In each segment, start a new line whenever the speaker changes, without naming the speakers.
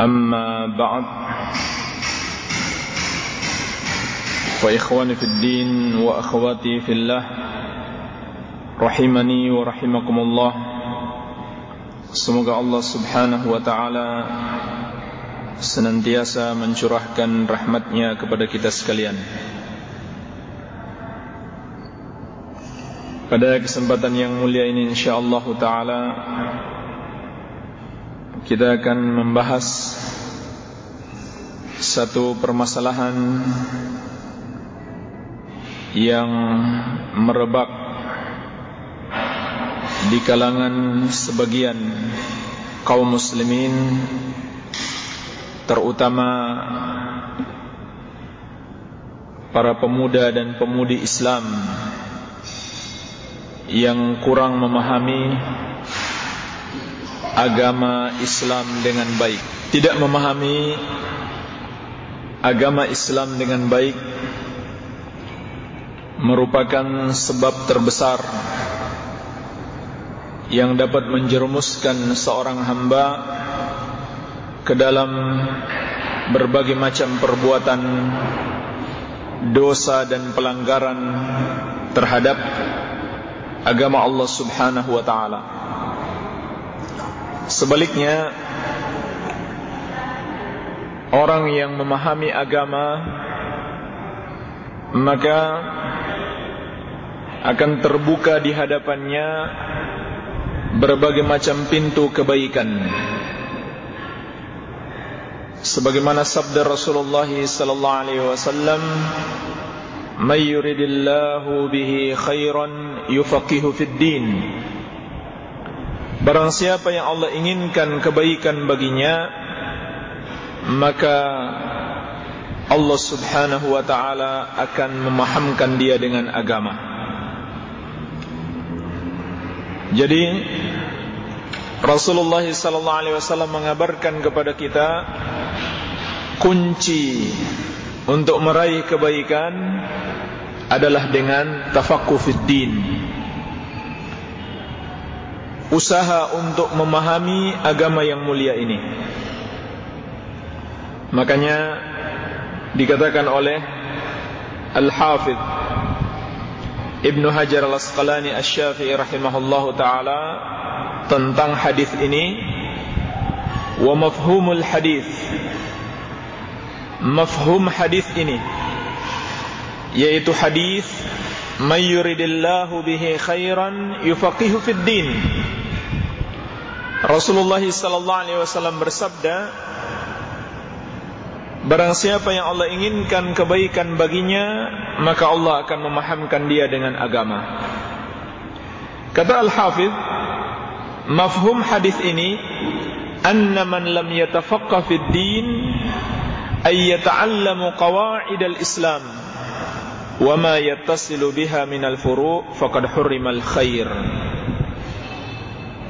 أما بعد فإخواني في الدين وأخواتي في الله رحمني ورحمكم الله Semoga Allah subhanahu wa ta'ala Senantiasa mencurahkan rahmatnya kepada kita sekalian Pada kesempatan yang mulia ini insyaAllah ta'ala kita akan membahas satu permasalahan yang merebak di kalangan sebagian kaum muslimin terutama para pemuda dan pemudi Islam yang kurang memahami agama Islam dengan baik. Tidak memahami agama Islam dengan baik Merupakan sebab terbesar Yang dapat menjerumuskan seorang hamba Ke dalam berbagai macam perbuatan Dosa dan pelanggaran terhadap agama Allah subhanahu wa ta'ala Sebaliknya Orang yang memahami agama Maka Akan terbuka di hadapannya Berbagai macam pintu kebaikan. Sebagaimana sabda Rasulullah sallallahu alaihi wasallam "May yuridillahu bihi khairan yufaqihu fid din" Barang siapa yang Allah inginkan kebaikan baginya Maka Allah subhanahu wa ta'ala akan memahamkan dia dengan agama. Jadi Rasulullah sallallahu alaihi wasallam mengabarkan kepada kita kunci untuk meraih kebaikan adalah dengan tafaqquh fid din usaha untuk memahami agama yang mulia ini. Makanya dikatakan oleh Al-Hafidh Ibnu Hajar Al-Asqalani Asy-Syafi'i rahimahullahu taala tentang hadis ini. Wa mafhumul hadis. Mafhum hadis ini yaitu hadis may yuridillahu bihi khairan yufaqihu fid din Rasulullah sallallahu alaihi wasallam bersabda Barang siapa yang Allah inginkan kebaikan baginya maka Allah akan memahamkan dia dengan agama. Kata Al-Hafidh mafhum hadis ini anna man lam yatafaqqa fid din ay yata'allamu qawa'id al-islam wa ma yattasilu biha min al-furu' faqad hurrimal khair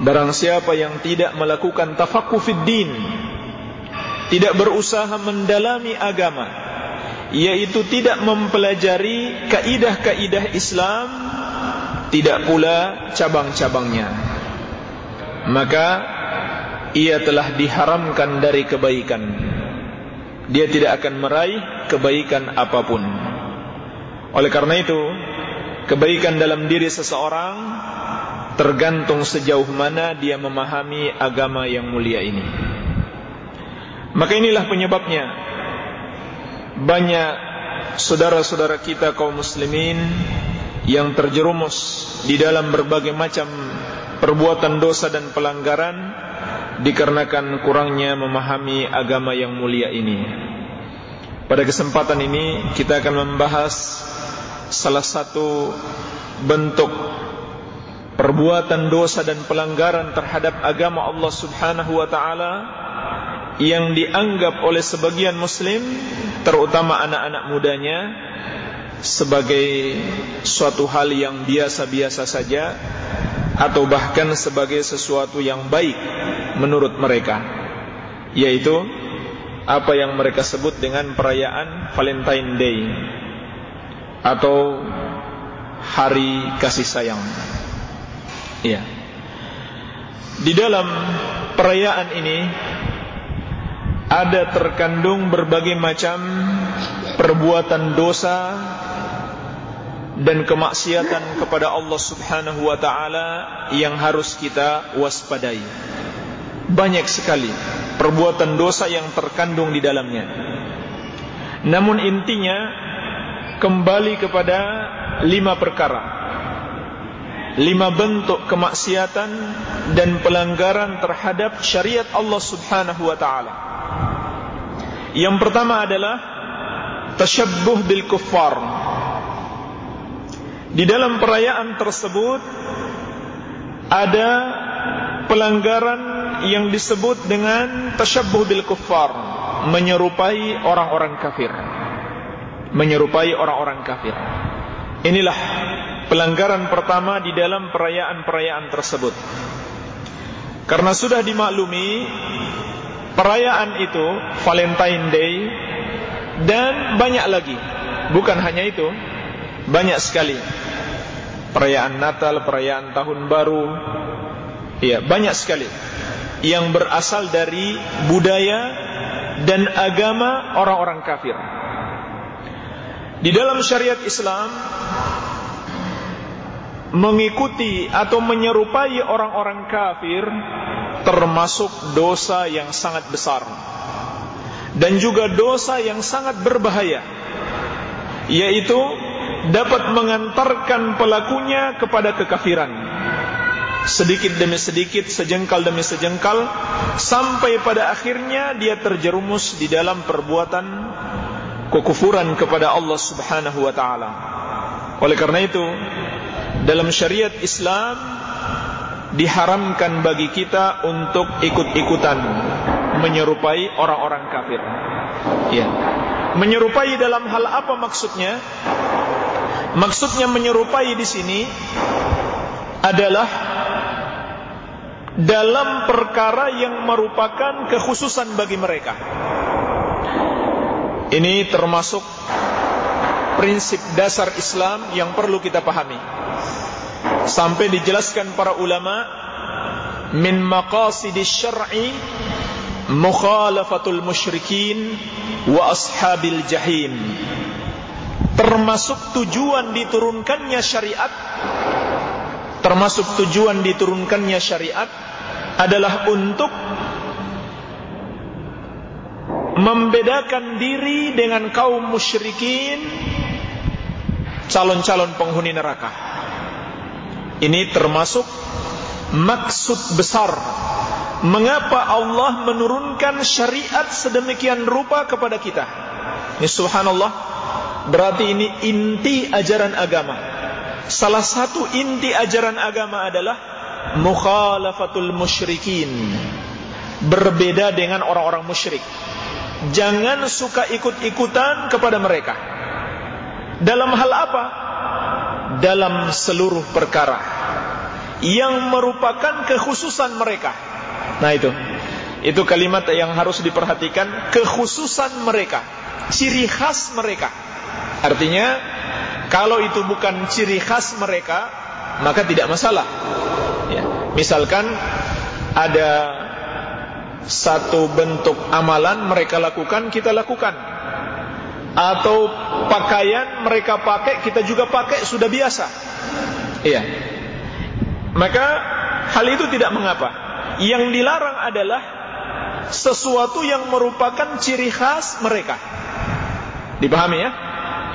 Barang siapa yang tidak melakukan tafaqquh fid din tidak berusaha mendalami agama yaitu tidak mempelajari kaidah-kaidah Islam tidak pula cabang-cabangnya. Maka ia telah diharamkan dari kebaikan. Dia tidak akan meraih kebaikan apa pun. Oleh karena itu kebaikan dalam diri seseorang tergantung sejauh mana dia memahami agama yang mulia ini. Maka inilah penyebabnya banyak saudara-saudara kita kaum muslimin yang terjerumus di dalam berbagai macam perbuatan dosa dan pelanggaran dikarenakan kurangnya memahami agama yang mulia ini. Pada kesempatan ini kita akan membahas salah satu bentuk perbuatan dosa dan pelanggaran terhadap agama Allah Subhanahu wa taala yang dianggap oleh sebagian muslim terutama anak-anak mudanya sebagai suatu hal yang biasa-biasa saja atau bahkan sebagai sesuatu yang baik menurut mereka yaitu apa yang mereka sebut dengan perayaan Valentine Day atau hari kasih sayang. Ya. Di dalam perayaan ini ada terkandung berbagai macam perbuatan dosa dan kemaksiatan kepada Allah Subhanahu wa taala yang harus kita waspadai. Banyak sekali perbuatan dosa yang terkandung di dalamnya. Namun intinya kembali kepada lima perkara. Lima bentuk kemaksiatan dan pelanggaran terhadap syariat Allah Subhanahu wa taala. Yang pertama adalah tasyabbuh bil kuffar. Di dalam perayaan tersebut ada pelanggaran yang disebut dengan tasyabbuh bil kuffar, menyerupai orang-orang kafir. Menyerupai orang-orang kafir. Inilah pelanggaran pertama di dalam perayaan-perayaan tersebut. Karena sudah dimaklumi perayaan itu Valentine Day dan banyak lagi. Bukan hanya itu, banyak sekali. Perayaan Natal, perayaan Tahun Baru, Ya, banyak sekali yang berasal dari budaya dan agama orang-orang kafir. Di dalam syariat Islam mengikuti atau menyerupai orang-orang kafir termasuk dosa yang sangat besar dan juga dosa yang sangat berbahaya yaitu dapat mengantarkan pelakunya kepada kekafiran sedikit demi sedikit, sejengkal demi sejengkal, sampai pada akhirnya dia terjerumus di dalam perbuatan kekufuran kepada Allah Subhanahu wa taala. Oleh karena itu, dalam syariat Islam diharamkan bagi kita untuk ikut-ikutan menyerupai orang-orang kafir. Ya. Menyerupai dalam hal apa maksudnya? Maksudnya menyerupai di sini adalah dalam perkara yang merupakan kekhususan bagi mereka. Ini termasuk prinsip dasar Islam yang perlu kita pahami. Sampai dijelaskan para ulama min maqasidis syar'i mukhalafatul musyrikin wa ashabil jahim. Termasuk tujuan diturunkannya syariat termasuk tujuan diturunkannya syariat adalah untuk membedakan diri dengan kaum musyrikin calon-calon penghuni neraka. Ini termasuk maksud besar mengapa Allah menurunkan syariat sedemikian rupa kepada kita. Ini subhanallah berarti ini inti ajaran agama. Salah satu inti ajaran agama adalah mukhalafatul musyrikin. Berbeda dengan orang-orang musyrik. Jangan suka ikut-ikutan kepada mereka. Dalam hal apa? Dalam seluruh perkara yang merupakan kekhususan mereka. Nah itu. Itu kalimat yang harus diperhatikan kekhususan mereka, ciri khas mereka. Artinya kalau itu bukan ciri khas mereka, maka tidak masalah. Ya. Misalkan ada satu bentuk amalan mereka lakukan, kita lakukan. Atau pakaian mereka pakai, kita juga pakai, sudah biasa. Iya. Maka hal itu tidak mengapa. Yang dilarang adalah sesuatu yang merupakan ciri khas mereka. Dipahami ya?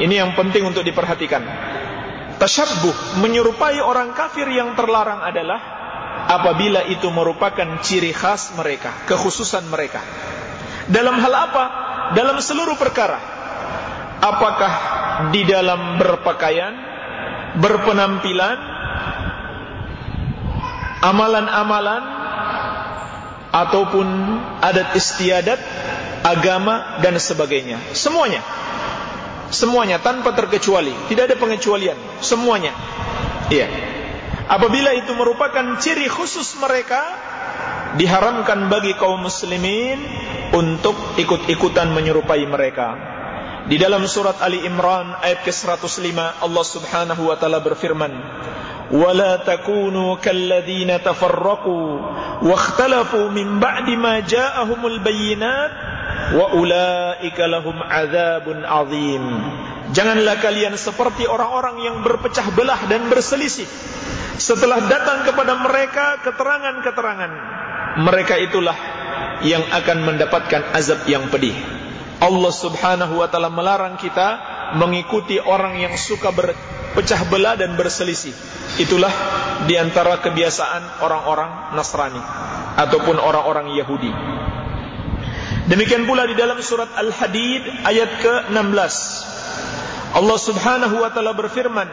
Ini yang penting untuk diperhatikan. Tasyabbuh menyerupai orang kafir yang terlarang adalah apabila itu merupakan ciri khas mereka, kekhususan mereka. Dalam hal apa? Dalam seluruh perkara. Apakah di dalam berpakaian, berpenampilan, amalan-amalan, ataupun adat istiadat, agama dan sebagainya. Semuanya. Semuanya tanpa terkecuali, tidak ada pengecualian, semuanya. Iya. Apabila itu merupakan ciri khusus mereka, diharamkan bagi kaum muslimin untuk ikut-ikutan menyerupai mereka. Di dalam surat Ali Imran ayat ke-105 Allah Subhanahu wa taala berfirman, ولا تكونوا كالذين تفرقوا واختلفوا من بعد ما جاءهم البينات وأولئك لهم عذاب عظيم Janganlah kalian seperti orang-orang yang berpecah belah dan berselisih setelah datang kepada mereka keterangan-keterangan. Mereka itulah yang akan mendapatkan azab yang pedih. Allah Subhanahu wa taala melarang kita mengikuti orang yang suka berpecah belah dan berselisih. Itulah di antara kebiasaan orang-orang Nasrani ataupun orang-orang Yahudi. Demikian pula di dalam surat Al-Hadid ayat ke-16. Allah Subhanahu wa taala berfirman.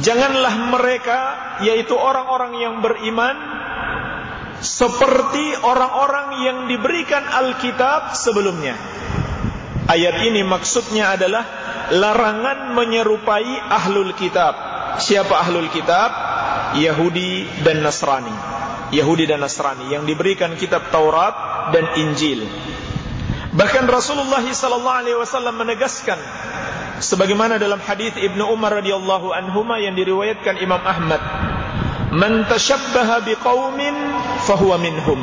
Janganlah mereka yaitu orang-orang yang beriman seperti orang-orang yang diberikan Alkitab sebelumnya. Ayat ini maksudnya adalah larangan menyerupai ahlul kitab. Siapa ahlul kitab? Yahudi dan Nasrani. Yahudi dan Nasrani yang diberikan kitab Taurat dan Injil. Bahkan Rasulullah sallallahu alaihi wasallam menegaskan sebagaimana dalam hadis Ibnu Umar radhiyallahu anhuma yang diriwayatkan Imam Ahmad, "Man tashabbaha biqaumin fahuwa minhum."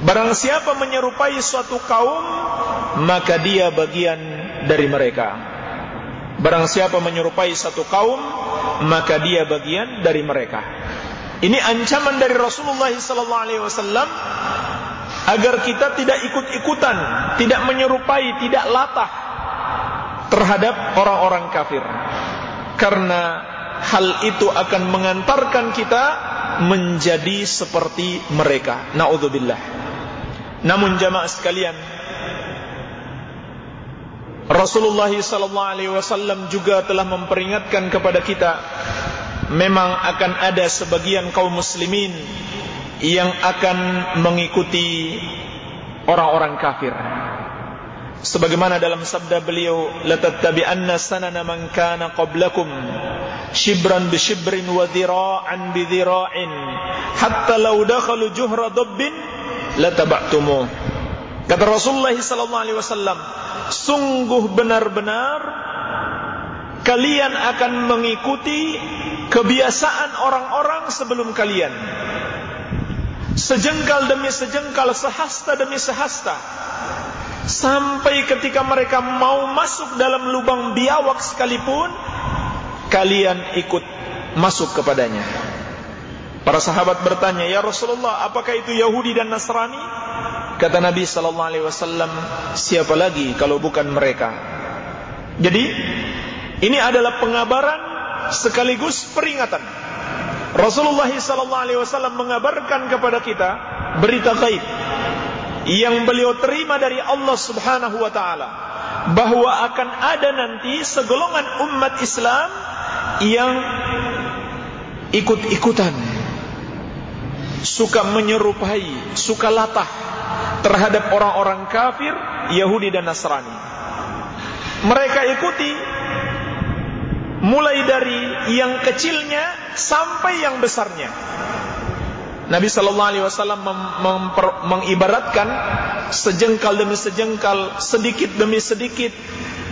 Barang siapa menyerupai suatu kaum Maka dia bagian dari mereka. Barang siapa menyerupai satu kaum Maka dia bagian dari mereka. Ini ancaman dari Rasulullah SAW Agar kita tidak ikut-ikutan Tidak menyerupai, tidak latah Terhadap orang-orang kafir. Karena hal itu akan mengantarkan kita Menjadi seperti mereka. Na'udzubillah. Namun jamaah sekalian Rasulullah sallallahu alaihi wasallam juga telah memperingatkan kepada kita memang akan ada sebagian kaum muslimin yang akan mengikuti orang-orang kafir sebagaimana dalam sabda beliau la tattabi'anna sanana man kana qablakum shibran bi shibrin wa dhira'an bi dhira'in hatta law dakhalu juhra dabbin lataba'tumu. Kata Rasulullah sallallahu alaihi wasallam, sungguh benar-benar kalian akan mengikuti kebiasaan orang-orang sebelum kalian. Sejengkal demi sejengkal, sehasta demi sehasta. Sampai ketika mereka mau masuk dalam lubang biawak sekalipun, kalian ikut masuk kepadanya. Para sahabat bertanya, "Ya Rasulullah, apakah itu Yahudi dan Nasrani?" Kata Nabi sallallahu alaihi wasallam, "Siapa lagi kalau bukan mereka?" Jadi, ini adalah pengabaran sekaligus peringatan. Rasulullah sallallahu alaihi wasallam mengabarkan kepada kita berita gaib yang beliau terima dari Allah Subhanahu wa taala bahwa akan ada nanti segolongan umat Islam yang ikut-ikutan suka menyerupai, suka latah terhadap orang-orang kafir Yahudi dan Nasrani. Mereka ikuti mulai dari yang kecilnya sampai yang besarnya. Nabi Shallallahu Alaihi Wasallam mengibaratkan sejengkal demi sejengkal, sedikit demi sedikit,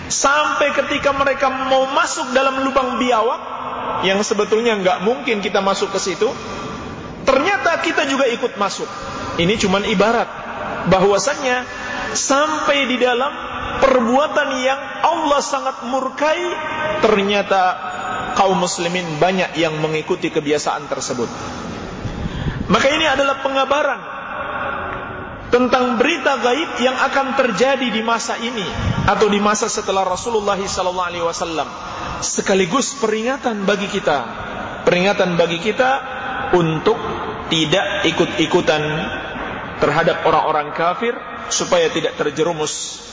sampai ketika mereka mau masuk dalam lubang biawak, yang sebetulnya nggak mungkin kita masuk ke situ, ternyata kita juga ikut masuk. Ini cuma ibarat bahwasannya sampai di dalam perbuatan yang Allah sangat murkai ternyata kaum muslimin banyak yang mengikuti kebiasaan tersebut. Maka ini adalah pengabaran tentang berita gaib yang akan terjadi di masa ini atau di masa setelah Rasulullah SAW sekaligus peringatan bagi kita peringatan bagi kita untuk tidak ikut-ikutan terhadap orang-orang kafir supaya tidak terjerumus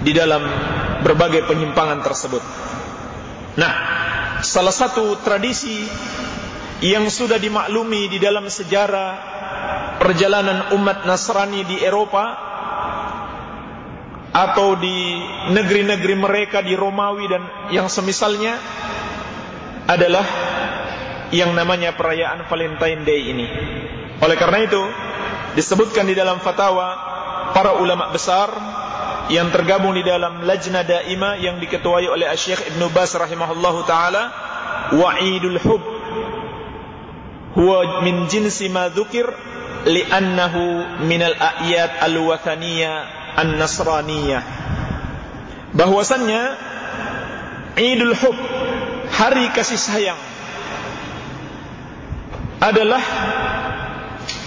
di dalam berbagai penyimpangan tersebut. Nah, salah satu tradisi yang sudah dimaklumi di dalam sejarah perjalanan umat Nasrani di Eropa atau di negeri-negeri mereka di Romawi dan yang semisalnya adalah yang namanya perayaan Valentine Day ini. Oleh karena itu, disebutkan di dalam fatwa para ulama besar yang tergabung di dalam lajna daima yang diketuai oleh Syekh Ibn Bas rahimahullahu taala wa'idul hub huwa min jinsi ma dzukir li'annahu min al-ayat al-wathaniyah an-nasraniyah bahwasannya Idul Hub hari kasih sayang adalah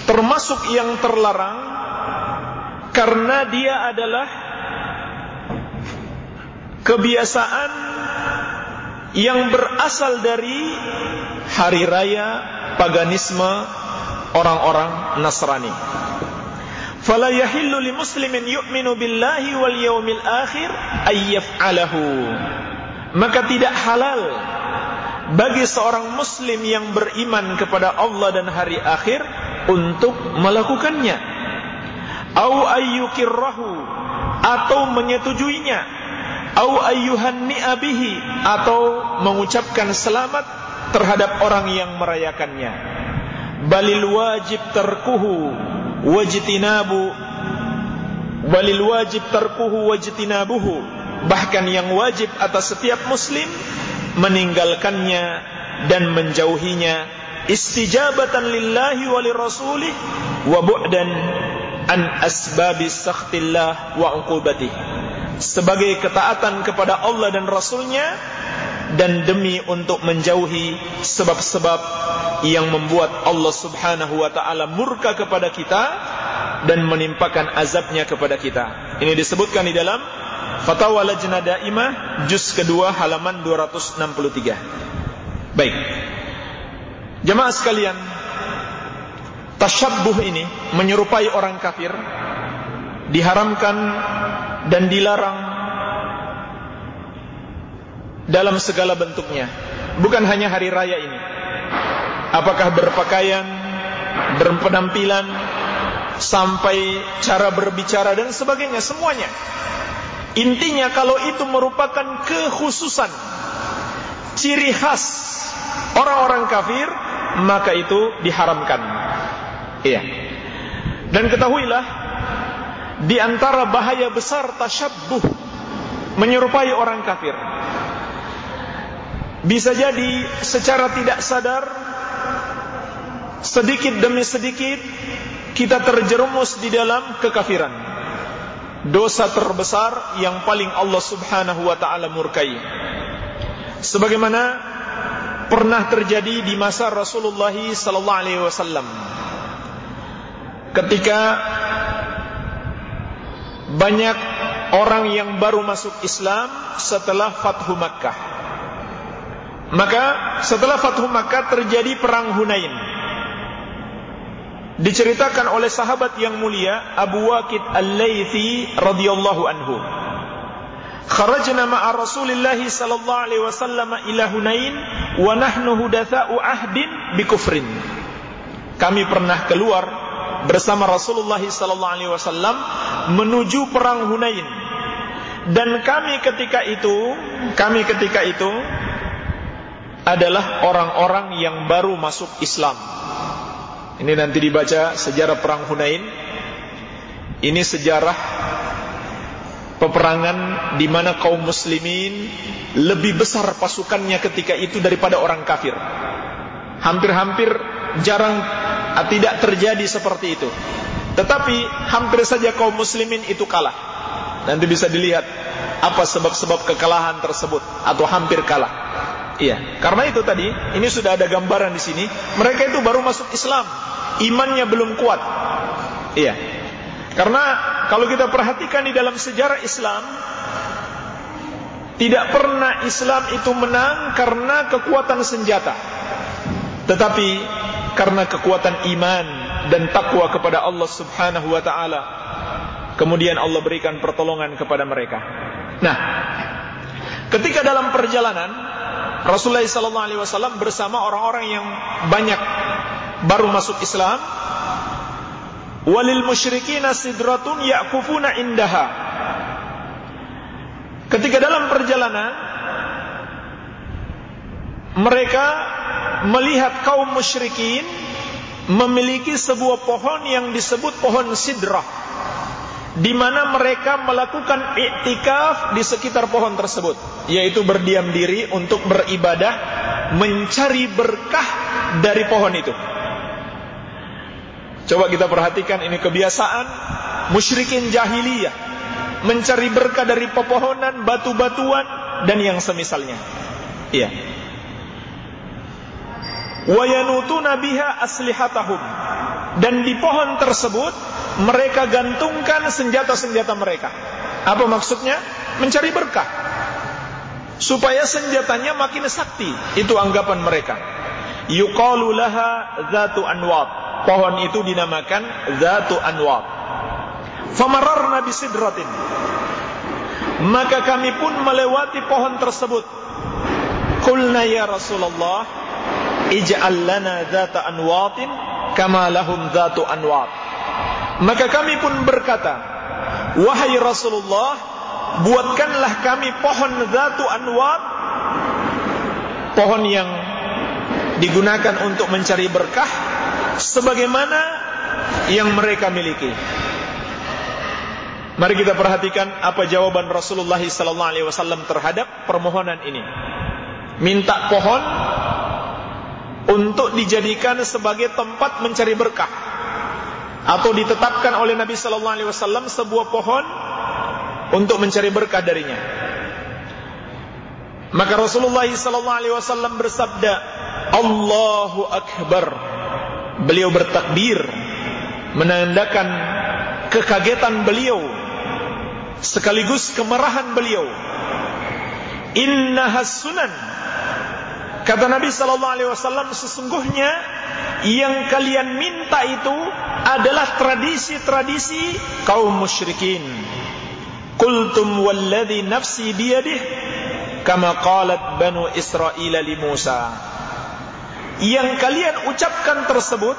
termasuk yang terlarang karena dia adalah kebiasaan yang berasal dari hari raya paganisme orang-orang Nasrani. Fala yahillu li muslimin yu'minu billahi wal yawmil akhir ayyaf'alahu. Maka tidak halal bagi seorang muslim yang beriman kepada Allah dan hari akhir untuk melakukannya. Au ayyukirrahu atau menyetujuinya au ayyuhan ni'abihi atau mengucapkan selamat terhadap orang yang merayakannya. Balil wajib tarkuhu wajtinabu. Balil wajib tarkuhu wajtinabuhu. Bahkan yang wajib atas setiap muslim meninggalkannya dan menjauhinya. Istijabatan lillahi wa lirasulih wa bu'dan an asbabis sakhtillah wa uqubatihi sebagai ketaatan kepada Allah dan Rasulnya dan demi untuk menjauhi sebab-sebab yang membuat Allah subhanahu wa ta'ala murka kepada kita dan menimpakan azabnya kepada kita. Ini disebutkan di dalam Fatwa Lajnah Daimah juz kedua halaman 263 baik. Jemaah sekalian tasyabbuh ini menyerupai orang kafir diharamkan dan dilarang dalam segala bentuknya. Bukan hanya hari raya ini. Apakah berpakaian berpenampilan sampai cara berbicara dan sebagainya semuanya. Intinya kalau itu merupakan kekhususan ciri khas orang-orang kafir maka itu diharamkan iya dan ketahuilah di antara bahaya besar tasyabbuh menyerupai orang kafir. Bisa jadi secara tidak sadar sedikit demi sedikit kita terjerumus di dalam kekafiran. Dosa terbesar yang paling Allah Subhanahu wa taala murkai. Sebagaimana pernah terjadi di masa Rasulullah sallallahu alaihi wasallam. Ketika banyak orang yang baru masuk Islam setelah Fathu Makkah. Maka setelah Fathu Makkah terjadi perang Hunain. Diceritakan oleh sahabat yang mulia Abu Waqid Al-Laythi radhiyallahu anhu. Kharajna ma'a Rasulillah sallallahu alaihi wasallam ila Hunain wa nahnu hudatsa'u ahdin bi kufrin. Kami pernah keluar bersama Rasulullah sallallahu alaihi wasallam menuju perang Hunain. Dan kami ketika itu, kami ketika itu adalah orang-orang yang baru masuk Islam. Ini nanti dibaca sejarah perang Hunain. Ini sejarah peperangan di mana kaum muslimin lebih besar pasukannya ketika itu daripada orang kafir. Hampir-hampir jarang tidak terjadi seperti itu. Tetapi hampir saja kaum muslimin itu kalah. Nanti bisa dilihat apa sebab-sebab kekalahan tersebut atau hampir kalah. Iya, karena itu tadi ini sudah ada gambaran di sini. Mereka itu baru masuk Islam, imannya belum kuat. Iya. Karena kalau kita perhatikan di dalam sejarah Islam tidak pernah Islam itu menang karena kekuatan senjata. Tetapi karena kekuatan iman dan takwa kepada Allah Subhanahu wa taala. Kemudian Allah berikan pertolongan kepada mereka. Nah, ketika dalam perjalanan Rasulullah sallallahu alaihi wasallam bersama orang-orang yang banyak baru masuk Islam. Walil musyrikin sidratun ya'kufuna indaha. Ketika dalam perjalanan mereka melihat kaum musyrikin memiliki sebuah pohon yang disebut pohon sidrah di mana mereka melakukan iktikaf di sekitar pohon tersebut yaitu berdiam diri untuk beribadah mencari berkah dari pohon itu. Coba kita perhatikan ini kebiasaan musyrikin jahiliyah mencari berkah dari pepohonan batu-batuan dan yang semisalnya. Iya wayanutuna biha aslihatahum. Dan di pohon tersebut mereka gantungkan senjata-senjata mereka. Apa maksudnya? Mencari berkah. Supaya senjatanya makin sakti. Itu anggapan mereka. Yuqalu laha zatu anwat pohon itu dinamakan zatu anwat famararna bisidratin maka kami pun melewati pohon tersebut. Qulna ya rasulullah ij'al lana dzata anwatin kama lahum dzatu anwat maka kami pun berkata wahai Rasulullah buatkanlah kami pohon dzatu anwat pohon yang digunakan untuk mencari berkah sebagaimana yang mereka miliki Mari kita perhatikan apa jawaban Rasulullah wasallam terhadap permohonan ini. Minta pohon untuk dijadikan sebagai tempat mencari berkah atau ditetapkan oleh Nabi sallallahu alaihi wasallam sebuah pohon untuk mencari berkah darinya. Maka Rasulullah sallallahu alaihi wasallam bersabda, "Allahu akbar." Beliau bertakbir menandakan kekagetan beliau sekaligus kemarahan beliau. Inna sunan Kata Nabi sallallahu alaihi wasallam sesungguhnya yang kalian minta itu adalah tradisi-tradisi kaum musyrikin. Qultum walladhi nafsi biyadih kama qalat banu Israel li Musa. Yang kalian ucapkan tersebut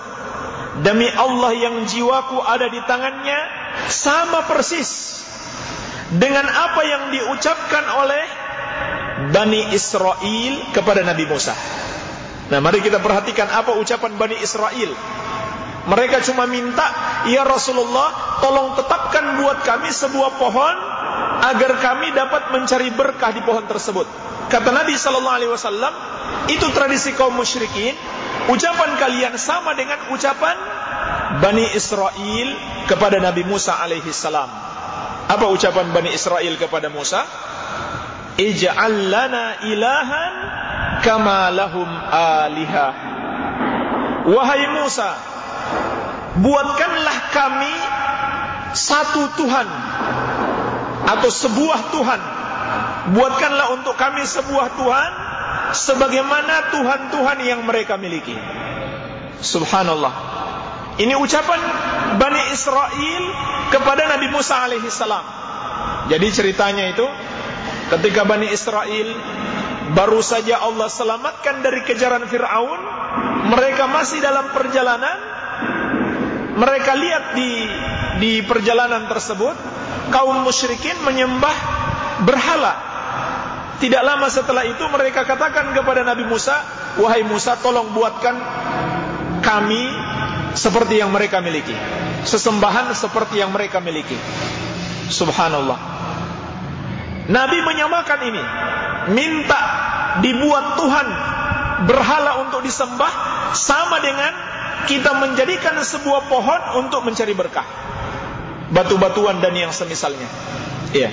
demi Allah yang jiwaku ada di tangannya sama persis dengan apa yang diucapkan oleh Bani Israel kepada Nabi Musa. Nah, mari kita perhatikan apa ucapan Bani Israel. Mereka cuma minta, "Ya Rasulullah, tolong tetapkan buat kami sebuah pohon agar kami dapat mencari berkah di pohon tersebut." Kata Nabi sallallahu alaihi wasallam, "Itu tradisi kaum musyrikin. Ucapan kalian sama dengan ucapan Bani Israel kepada Nabi Musa alaihi salam." Apa ucapan Bani Israel kepada Musa? Ij'al lana ilahan kama lahum aliha wahai Musa buatkanlah kami satu Tuhan atau sebuah Tuhan. Buatkanlah untuk kami sebuah Tuhan sebagaimana Tuhan-Tuhan yang mereka miliki. Subhanallah. Ini ucapan Bani Israel kepada Nabi Musa alaihi salam jadi ceritanya itu Ketika Bani Israel baru saja Allah selamatkan dari kejaran Fir'aun, mereka masih dalam perjalanan, mereka lihat di di perjalanan tersebut kaum musyrikin menyembah berhala. Tidak lama setelah itu mereka katakan kepada Nabi Musa, "Wahai Musa, tolong buatkan kami seperti yang mereka miliki. Sesembahan seperti yang mereka miliki." Subhanallah. Nabi menyamakan ini. Minta dibuat Tuhan Berhala untuk disembah Sama dengan Kita menjadikan sebuah pohon Untuk mencari berkah. Batu-batuan dan yang semisalnya. Iya.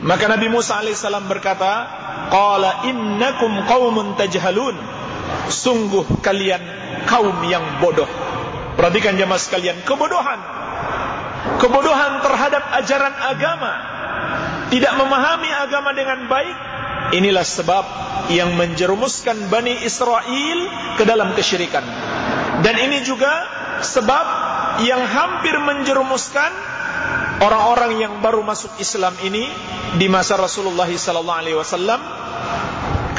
Maka Nabi Musa AS berkata Qala innakum qawmun tajhalun. Sungguh kalian kaum yang bodoh. Perhatikan jemaah sekalian Kebodohan. Kebodohan terhadap ajaran agama tidak memahami agama dengan baik, inilah sebab yang menjerumuskan Bani Israel ke dalam kesyirikan. Dan ini juga sebab yang hampir menjerumuskan orang-orang yang baru masuk Islam ini di masa Rasulullah sallallahu alaihi wasallam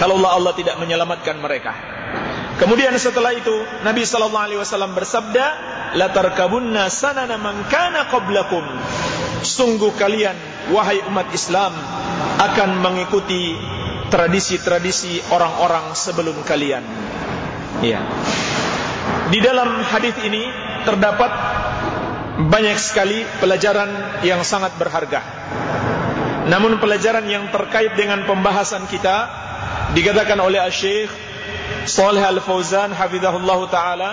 Kalau Allah tidak menyelamatkan mereka. Kemudian setelah itu Nabi sallallahu alaihi wasallam bersabda, "La tarkabunna sanana man kana qablakum." Sungguh kalian wahai umat Islam akan mengikuti tradisi-tradisi orang-orang sebelum kalian. Ya. Di dalam hadis ini terdapat banyak sekali pelajaran yang sangat berharga. Namun pelajaran yang terkait dengan pembahasan kita dikatakan oleh Syekh Saleh Al-Fauzan hafizahullah taala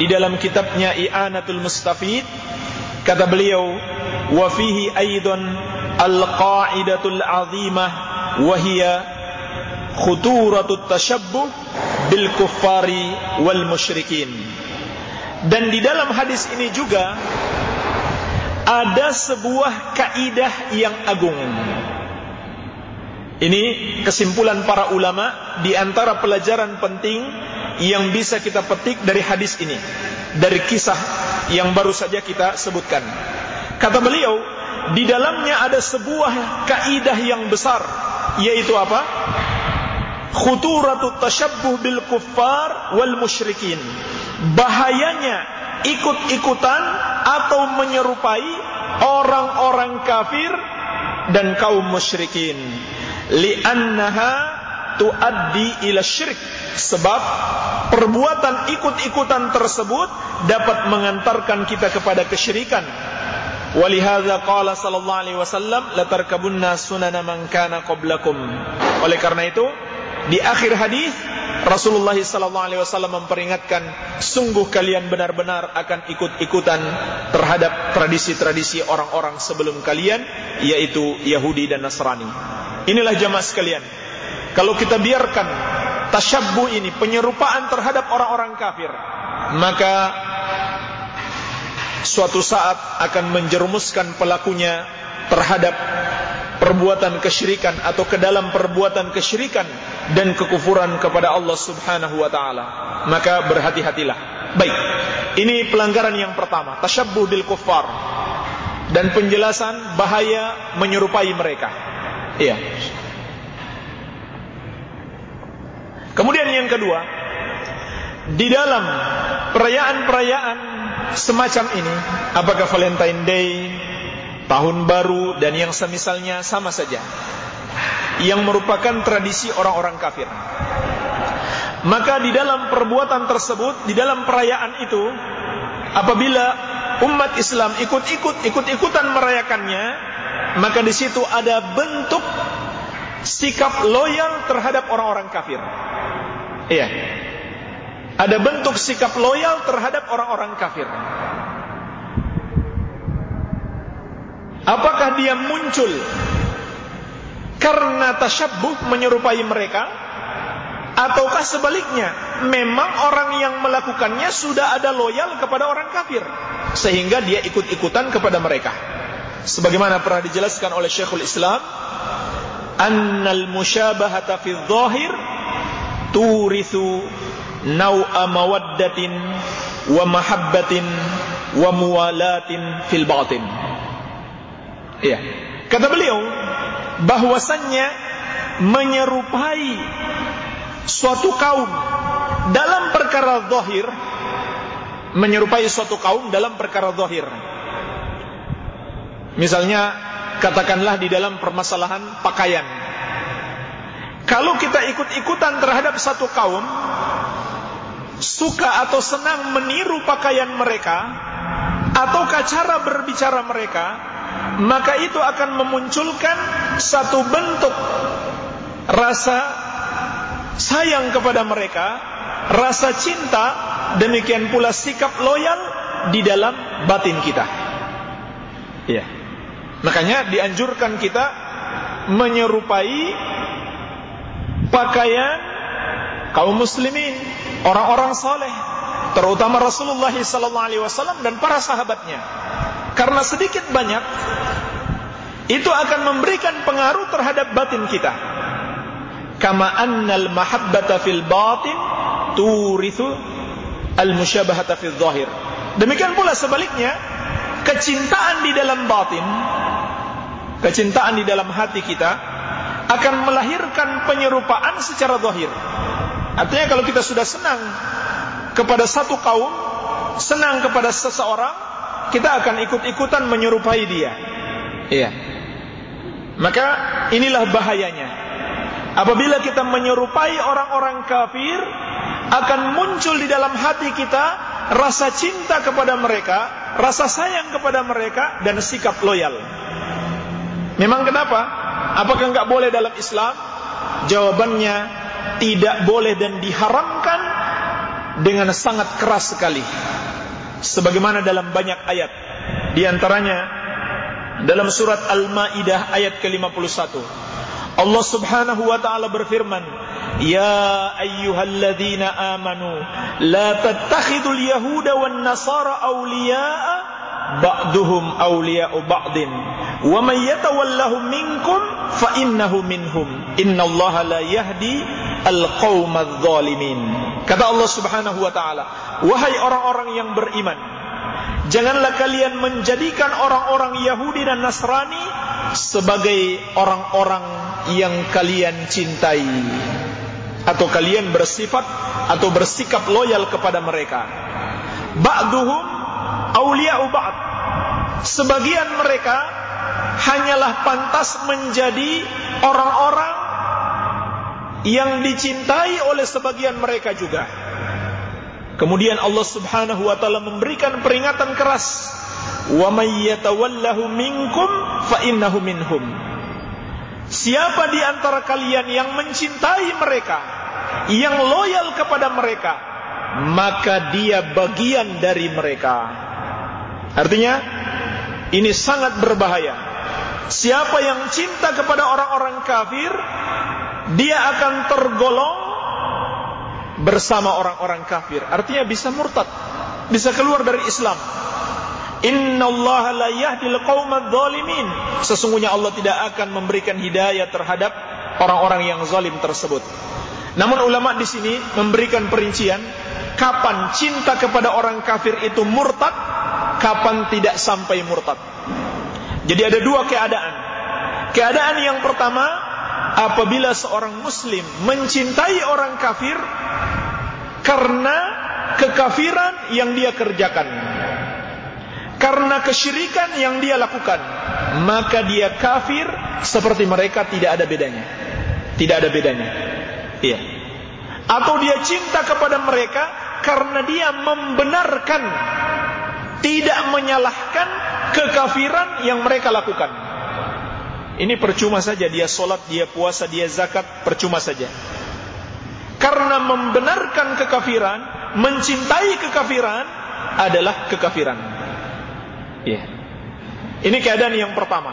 di dalam kitabnya I'anatul Mustafid kata beliau wa fihi aidan al-qa'idatul 'azimah wa hiya khuturatut tashabbuh bil kuffari wal musyrikin. Dan di dalam hadis ini juga ada sebuah kaidah yang agung. Ini kesimpulan para ulama di antara pelajaran penting yang bisa kita petik dari hadis ini, dari kisah yang baru saja kita sebutkan. Kata beliau, di dalamnya ada sebuah kaidah yang besar, yaitu apa? Khuturatut tashabbuh bil kuffar wal musyrikin. Bahayanya ikut-ikutan atau menyerupai orang-orang kafir dan kaum musyrikin li'annaha tuaddi ila syirik sebab perbuatan ikut-ikutan tersebut dapat mengantarkan kita kepada kesyirikan walihadza qala sallallahu alaihi wasallam la tarkabunna sunana man kana qablakum oleh karena itu di akhir hadis Rasulullah sallallahu alaihi wasallam memperingatkan sungguh kalian benar-benar akan ikut-ikutan terhadap tradisi-tradisi orang-orang sebelum kalian yaitu Yahudi dan Nasrani Inilah jamaah sekalian. Kalau kita biarkan tasyabbu ini, penyerupaan terhadap orang-orang kafir, maka suatu saat akan menjerumuskan pelakunya terhadap perbuatan kesyirikan atau ke dalam perbuatan kesyirikan dan kekufuran kepada Allah Subhanahu wa taala. Maka berhati-hatilah. Baik. Ini pelanggaran yang pertama, tasyabbuh bil kuffar dan penjelasan bahaya menyerupai mereka. Iya. Kemudian yang kedua, di dalam perayaan-perayaan semacam ini, apakah Valentine Day, tahun baru dan yang semisalnya sama saja, yang merupakan tradisi orang-orang kafir. Maka di dalam perbuatan tersebut, di dalam perayaan itu, apabila umat Islam ikut-ikut, ikut-ikutan merayakannya, maka di situ ada bentuk sikap loyal terhadap orang-orang kafir. Iya. Ada bentuk sikap loyal terhadap orang-orang kafir. Apakah dia muncul karena tasyabbuh menyerupai mereka ataukah sebaliknya memang orang yang melakukannya sudah ada loyal kepada orang kafir sehingga dia ikut-ikutan kepada mereka sebagaimana pernah dijelaskan oleh Syekhul Islam annal musyabahata fi dhahir turithu naw'a mawaddatin wa mahabbatin wa muwalatin fil batin. Iya. Kata beliau bahwasannya menyerupai suatu kaum dalam perkara zahir menyerupai suatu kaum dalam perkara zahir. Misalnya katakanlah di dalam permasalahan pakaian. Kalau kita ikut-ikutan terhadap satu kaum suka atau senang meniru pakaian mereka ataukah cara berbicara mereka, maka itu akan memunculkan satu bentuk rasa sayang kepada mereka, rasa cinta, demikian pula sikap loyal di dalam batin kita. Ya. Makanya dianjurkan kita menyerupai pakaian kaum muslimin, orang-orang saleh, terutama Rasulullah wasallam dan para sahabatnya. Karena sedikit banyak itu akan memberikan pengaruh terhadap batin kita. Kama annal mahabbata fil batin turithu al musyabahata fil zahir. Demikian pula sebaliknya, kecintaan di dalam batin kecintaan di dalam hati kita akan melahirkan penyerupaan secara zahir. Artinya kalau kita sudah senang kepada satu kaum, senang kepada seseorang, kita akan ikut-ikutan menyerupai dia. Iya. Maka inilah bahayanya. Apabila kita menyerupai orang-orang kafir, akan muncul di dalam hati kita rasa cinta kepada mereka, rasa sayang kepada mereka, dan sikap loyal. Memang kenapa? Apakah enggak boleh dalam Islam? Jawabannya tidak boleh dan diharamkan dengan sangat keras sekali. Sebagaimana dalam banyak ayat. Di antaranya dalam surat Al-Maidah ayat ke-51. Allah Subhanahu wa taala berfirman, "Ya ayyuhalladzina amanu, la tattakhidul yahuda wan nasara awliya'a ba'duhum awliya'u ba'din." Wa may yatawallahum minkum fa innahu minhum. Innallaha la yahdi al-qaumadz zalimin. Kata Allah Subhanahu wa taala, wahai orang-orang yang beriman, janganlah kalian menjadikan orang-orang Yahudi dan Nasrani sebagai orang-orang yang kalian cintai atau kalian bersifat atau bersikap loyal kepada mereka. Ba'duhum awliya'u ba'd. Sebagian mereka hanyalah pantas menjadi orang-orang yang dicintai oleh sebagian mereka juga. Kemudian Allah Subhanahu wa taala memberikan peringatan keras, "Wa may yatawallahu minkum fa innahu minhum." Siapa di antara kalian yang mencintai mereka, yang loyal kepada mereka, maka dia bagian dari mereka. Artinya, ini sangat berbahaya. Siapa yang cinta kepada orang-orang kafir, dia akan tergolong bersama orang-orang kafir. Artinya bisa murtad, bisa keluar dari Islam. Inna Allah la yahdil zalimin. Sesungguhnya Allah tidak akan memberikan hidayah terhadap orang-orang yang zalim tersebut. Namun ulama di sini memberikan perincian kapan cinta kepada orang kafir itu murtad, kapan tidak sampai murtad. Jadi ada dua keadaan. Keadaan yang pertama, apabila seorang muslim mencintai orang kafir karena kekafiran yang dia kerjakan. Karena kesyirikan yang dia lakukan, maka dia kafir seperti mereka tidak ada bedanya. Tidak ada bedanya. Iya. Atau dia cinta kepada mereka karena dia membenarkan tidak menyalahkan kekafiran yang mereka lakukan. Ini percuma saja dia solat, dia puasa, dia zakat, percuma saja. Karena membenarkan kekafiran, mencintai kekafiran adalah kekafiran. Ya. Ini keadaan yang pertama.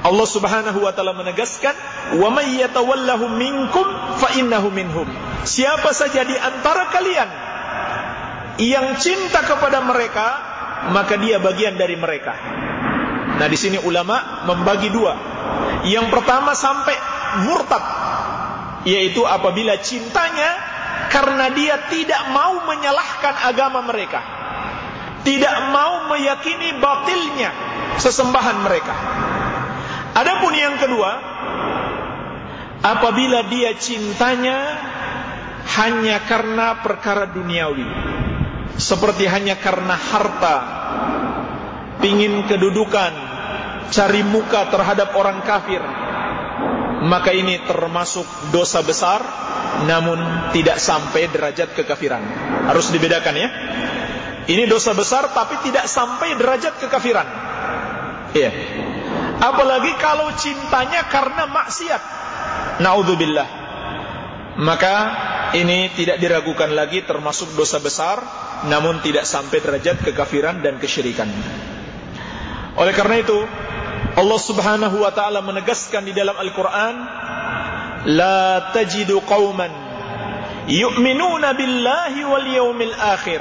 Allah Subhanahu wa taala menegaskan, "Wa may yatawallahu minkum fa innahu minhum." Siapa saja di antara kalian yang cinta kepada mereka, maka dia bagian dari mereka. Nah, di sini ulama membagi dua. Yang pertama sampai murtad, yaitu apabila cintanya karena dia tidak mau menyalahkan agama mereka. Tidak mau meyakini batilnya sesembahan mereka. Adapun yang kedua, apabila dia cintanya hanya karena perkara duniawi seperti hanya karena harta, pingin kedudukan, cari muka terhadap orang kafir, maka ini termasuk dosa besar, namun tidak sampai derajat kekafiran. Harus dibedakan ya. Ini dosa besar tapi tidak sampai derajat kekafiran. Iya. Apalagi kalau cintanya karena maksiat. Naudzubillah. Maka ini tidak diragukan lagi termasuk dosa besar namun tidak sampai derajat kekafiran dan kesyirikan. Oleh karena itu, Allah Subhanahu wa taala menegaskan di dalam Al-Qur'an, "La tajidu qauman yu'minuna billahi wal yawmil akhir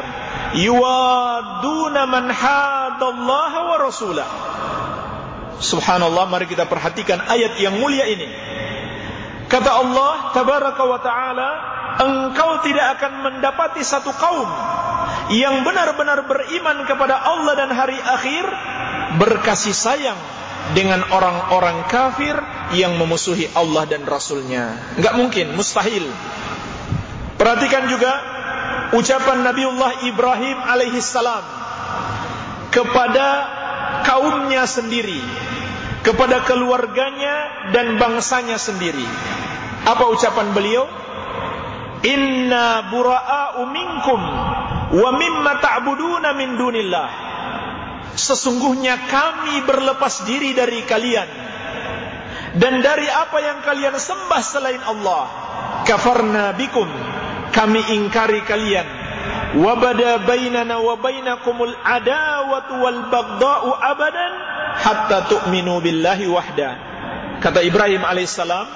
yuwaduna man hadallaha wa rasulah." Subhanallah, mari kita perhatikan ayat yang mulia ini. Kata Allah tabaraka wa taala, engkau tidak akan mendapati satu kaum yang benar-benar beriman kepada Allah dan hari akhir berkasih sayang dengan orang-orang kafir yang memusuhi Allah dan Rasulnya. Enggak mungkin, mustahil. Perhatikan juga ucapan Nabiullah Ibrahim alaihi salam kepada kaumnya sendiri, kepada keluarganya dan bangsanya sendiri. Apa ucapan beliau? Inna bura'a'u minkum wa mimma ta'buduna min dunillah. Sesungguhnya kami berlepas diri dari kalian dan dari apa yang kalian sembah selain Allah. Kafarna bikum. Kami ingkari kalian. Wa bainakumul adawatu wal bagda'u abadan hatta tu'minu billahi wahda. Kata Ibrahim alaihissalam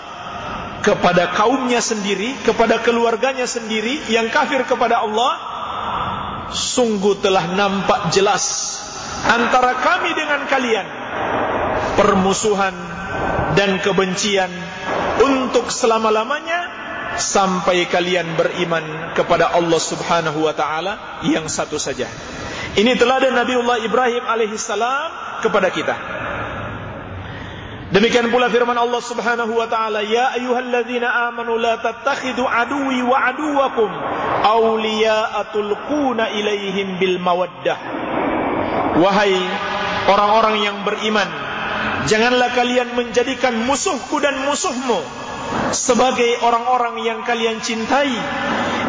kepada kaumnya sendiri, kepada keluarganya sendiri yang kafir kepada Allah, sungguh telah nampak jelas antara kami dengan kalian permusuhan dan kebencian untuk selama-lamanya sampai kalian beriman kepada Allah Subhanahu wa taala yang satu saja. Ini teladan Nabiullah Ibrahim alaihi salam kepada kita. Demikian pula firman Allah Subhanahu wa taala, "Ya ayyuhalladzina amanu la tattakhidu aduwwi wa aduwwakum awliya'a tulquna ilaihim bil mawaddah." Wahai orang-orang yang beriman, Janganlah kalian menjadikan musuhku dan musuhmu sebagai orang-orang yang kalian cintai,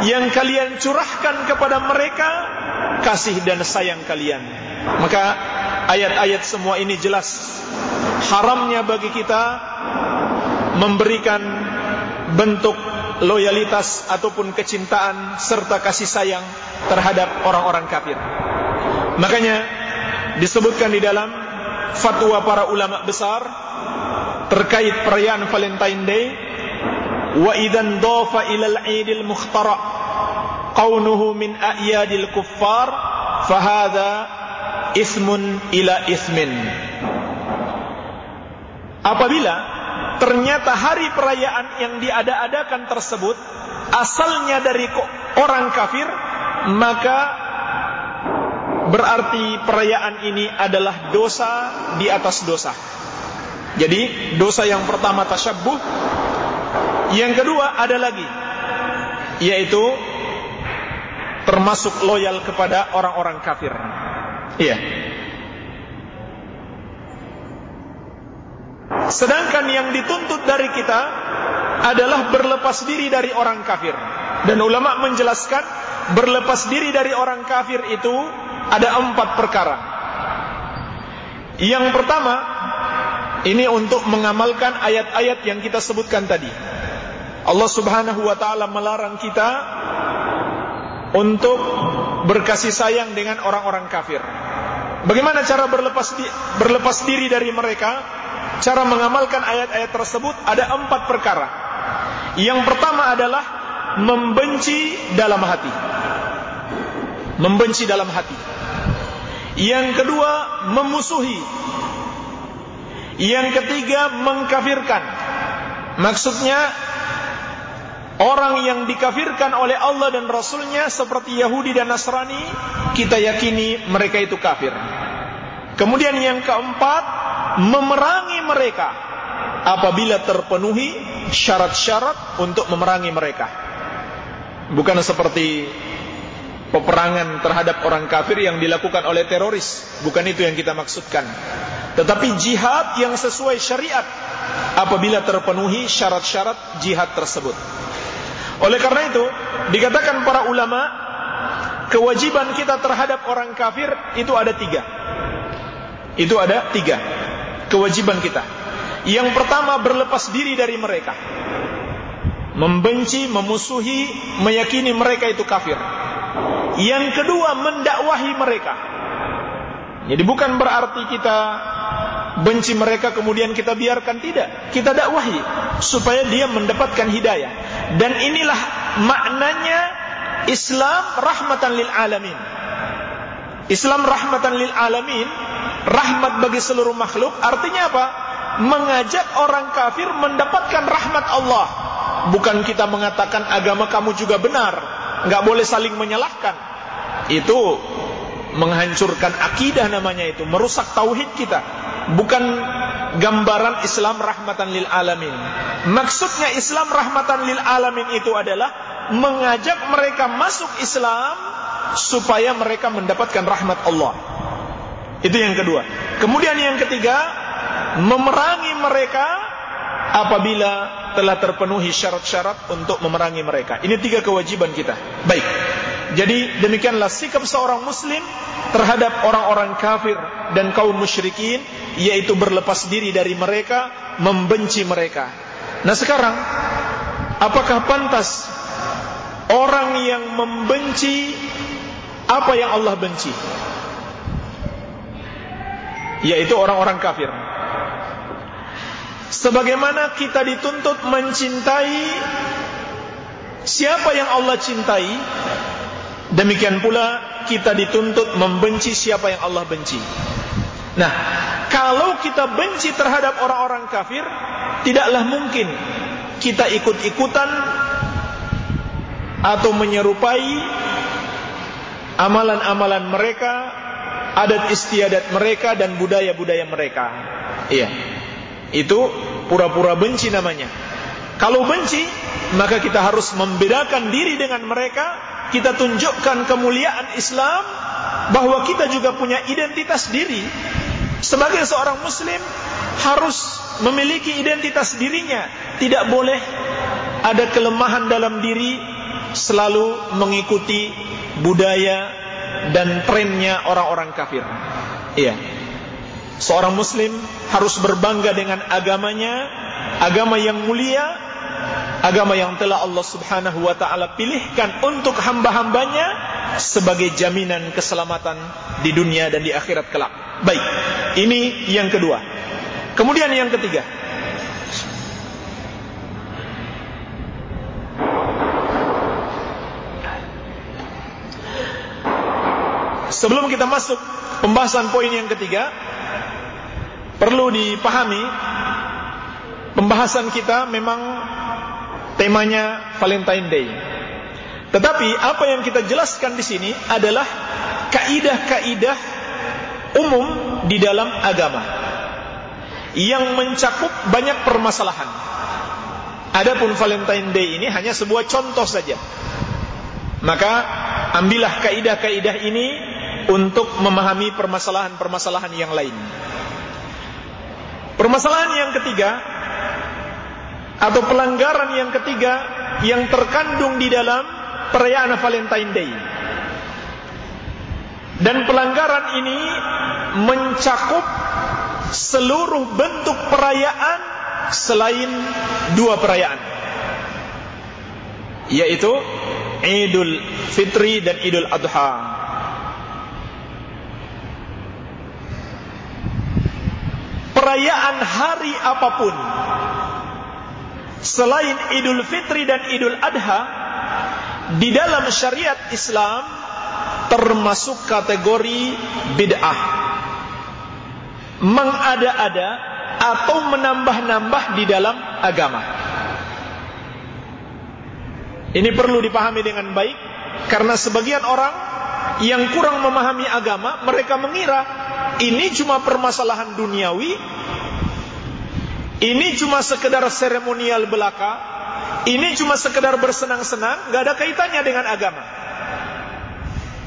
yang kalian curahkan kepada mereka kasih dan sayang kalian. Maka ayat-ayat semua ini jelas haramnya bagi kita memberikan bentuk loyalitas ataupun kecintaan serta kasih sayang terhadap orang-orang kafir. Makanya disebutkan di dalam fatwa para ulama besar terkait perayaan Valentine Day idan dhafa ila al-eid al-mukhtara qawnuhu min a'yadil kuffar fahadha ismun ila ismin apabila ternyata hari perayaan yang diada-adakan tersebut asalnya dari orang kafir maka berarti perayaan ini adalah dosa di atas dosa. Jadi dosa yang pertama tasyabbuh, yang kedua ada lagi, yaitu termasuk loyal kepada orang-orang kafir. Iya. Sedangkan yang dituntut dari kita adalah berlepas diri dari orang kafir. Dan ulama menjelaskan berlepas diri dari orang kafir itu ada empat perkara. Yang pertama, ini untuk mengamalkan ayat-ayat yang kita sebutkan tadi. Allah Subhanahu wa taala melarang kita untuk berkasih sayang dengan orang-orang kafir. Bagaimana cara berlepas di, berlepas diri dari mereka? Cara mengamalkan ayat-ayat tersebut ada empat perkara. Yang pertama adalah membenci dalam hati. Membenci dalam hati. Yang kedua, memusuhi. Yang ketiga, mengkafirkan. Maksudnya, orang yang dikafirkan oleh Allah dan Rasulnya seperti Yahudi dan Nasrani, kita yakini mereka itu kafir. Kemudian yang keempat, memerangi mereka apabila terpenuhi syarat-syarat untuk memerangi mereka. Bukan seperti peperangan terhadap orang kafir yang dilakukan oleh teroris. Bukan itu yang kita maksudkan. Tetapi jihad yang sesuai syariat apabila terpenuhi syarat-syarat jihad tersebut. Oleh karena itu, dikatakan para ulama, kewajiban kita terhadap orang kafir itu ada tiga. Itu ada tiga. Kewajiban kita. Yang pertama berlepas diri dari mereka. Membenci, memusuhi, meyakini mereka itu kafir. Yang kedua mendakwahi mereka. Jadi bukan berarti kita benci mereka kemudian kita biarkan tidak. Kita dakwahi supaya dia mendapatkan hidayah. Dan inilah maknanya Islam rahmatan lil alamin. Islam rahmatan lil alamin, rahmat bagi seluruh makhluk, artinya apa? Mengajak orang kafir mendapatkan rahmat Allah. Bukan kita mengatakan agama kamu juga benar, nggak boleh saling menyalahkan. Itu menghancurkan akidah namanya itu, merusak tauhid kita. Bukan gambaran Islam rahmatan lil alamin. Maksudnya Islam rahmatan lil alamin itu adalah mengajak mereka masuk Islam supaya mereka mendapatkan rahmat Allah. Itu yang kedua. Kemudian yang ketiga, memerangi mereka apabila telah terpenuhi syarat-syarat untuk memerangi mereka. Ini tiga kewajiban kita. Baik. Jadi demikianlah sikap seorang muslim terhadap orang-orang kafir dan kaum musyrikin yaitu berlepas diri dari mereka, membenci mereka. Nah sekarang apakah pantas orang yang membenci apa yang Allah benci? Yaitu orang-orang kafir. Sebagaimana kita dituntut mencintai siapa yang Allah cintai, demikian pula kita dituntut membenci siapa yang Allah benci. Nah, kalau kita benci terhadap orang-orang kafir, tidaklah mungkin kita ikut-ikutan atau menyerupai amalan-amalan mereka, adat istiadat mereka dan budaya-budaya mereka. Iya. Itu pura-pura benci namanya. Kalau benci, maka kita harus membedakan diri dengan mereka, kita tunjukkan kemuliaan Islam bahwa kita juga punya identitas diri. Sebagai seorang muslim harus memiliki identitas dirinya, tidak boleh ada kelemahan dalam diri selalu mengikuti budaya dan trennya orang-orang kafir. Iya. Seorang muslim harus berbangga dengan agamanya, agama yang mulia, agama yang telah Allah Subhanahu wa taala pilihkan untuk hamba-hambanya sebagai jaminan keselamatan di dunia dan di akhirat kelak. Baik. Ini yang kedua. Kemudian yang ketiga. Sebelum kita masuk pembahasan poin yang ketiga, perlu dipahami pembahasan kita memang temanya Valentine Day. Tetapi apa yang kita jelaskan di sini adalah kaidah-kaidah umum di dalam agama yang mencakup banyak permasalahan. Adapun Valentine Day ini hanya sebuah contoh saja. Maka ambillah kaidah-kaidah ini untuk memahami permasalahan-permasalahan yang lain. Permasalahan yang ketiga atau pelanggaran yang ketiga yang terkandung di dalam perayaan Valentine Day. Dan pelanggaran ini mencakup seluruh bentuk perayaan selain dua perayaan. Yaitu Idul Fitri dan Idul Adha. perayaan hari apa pun selain Idul Fitri dan Idul Adha di dalam syariat Islam termasuk kategori bid'ah. Mengada-ada atau menambah-nambah di dalam agama. Ini perlu dipahami dengan baik karena sebagian orang yang kurang memahami agama mereka mengira ini cuma permasalahan duniawi ini cuma sekedar seremonial belaka. Ini cuma sekedar bersenang-senang. Gak ada kaitannya dengan agama.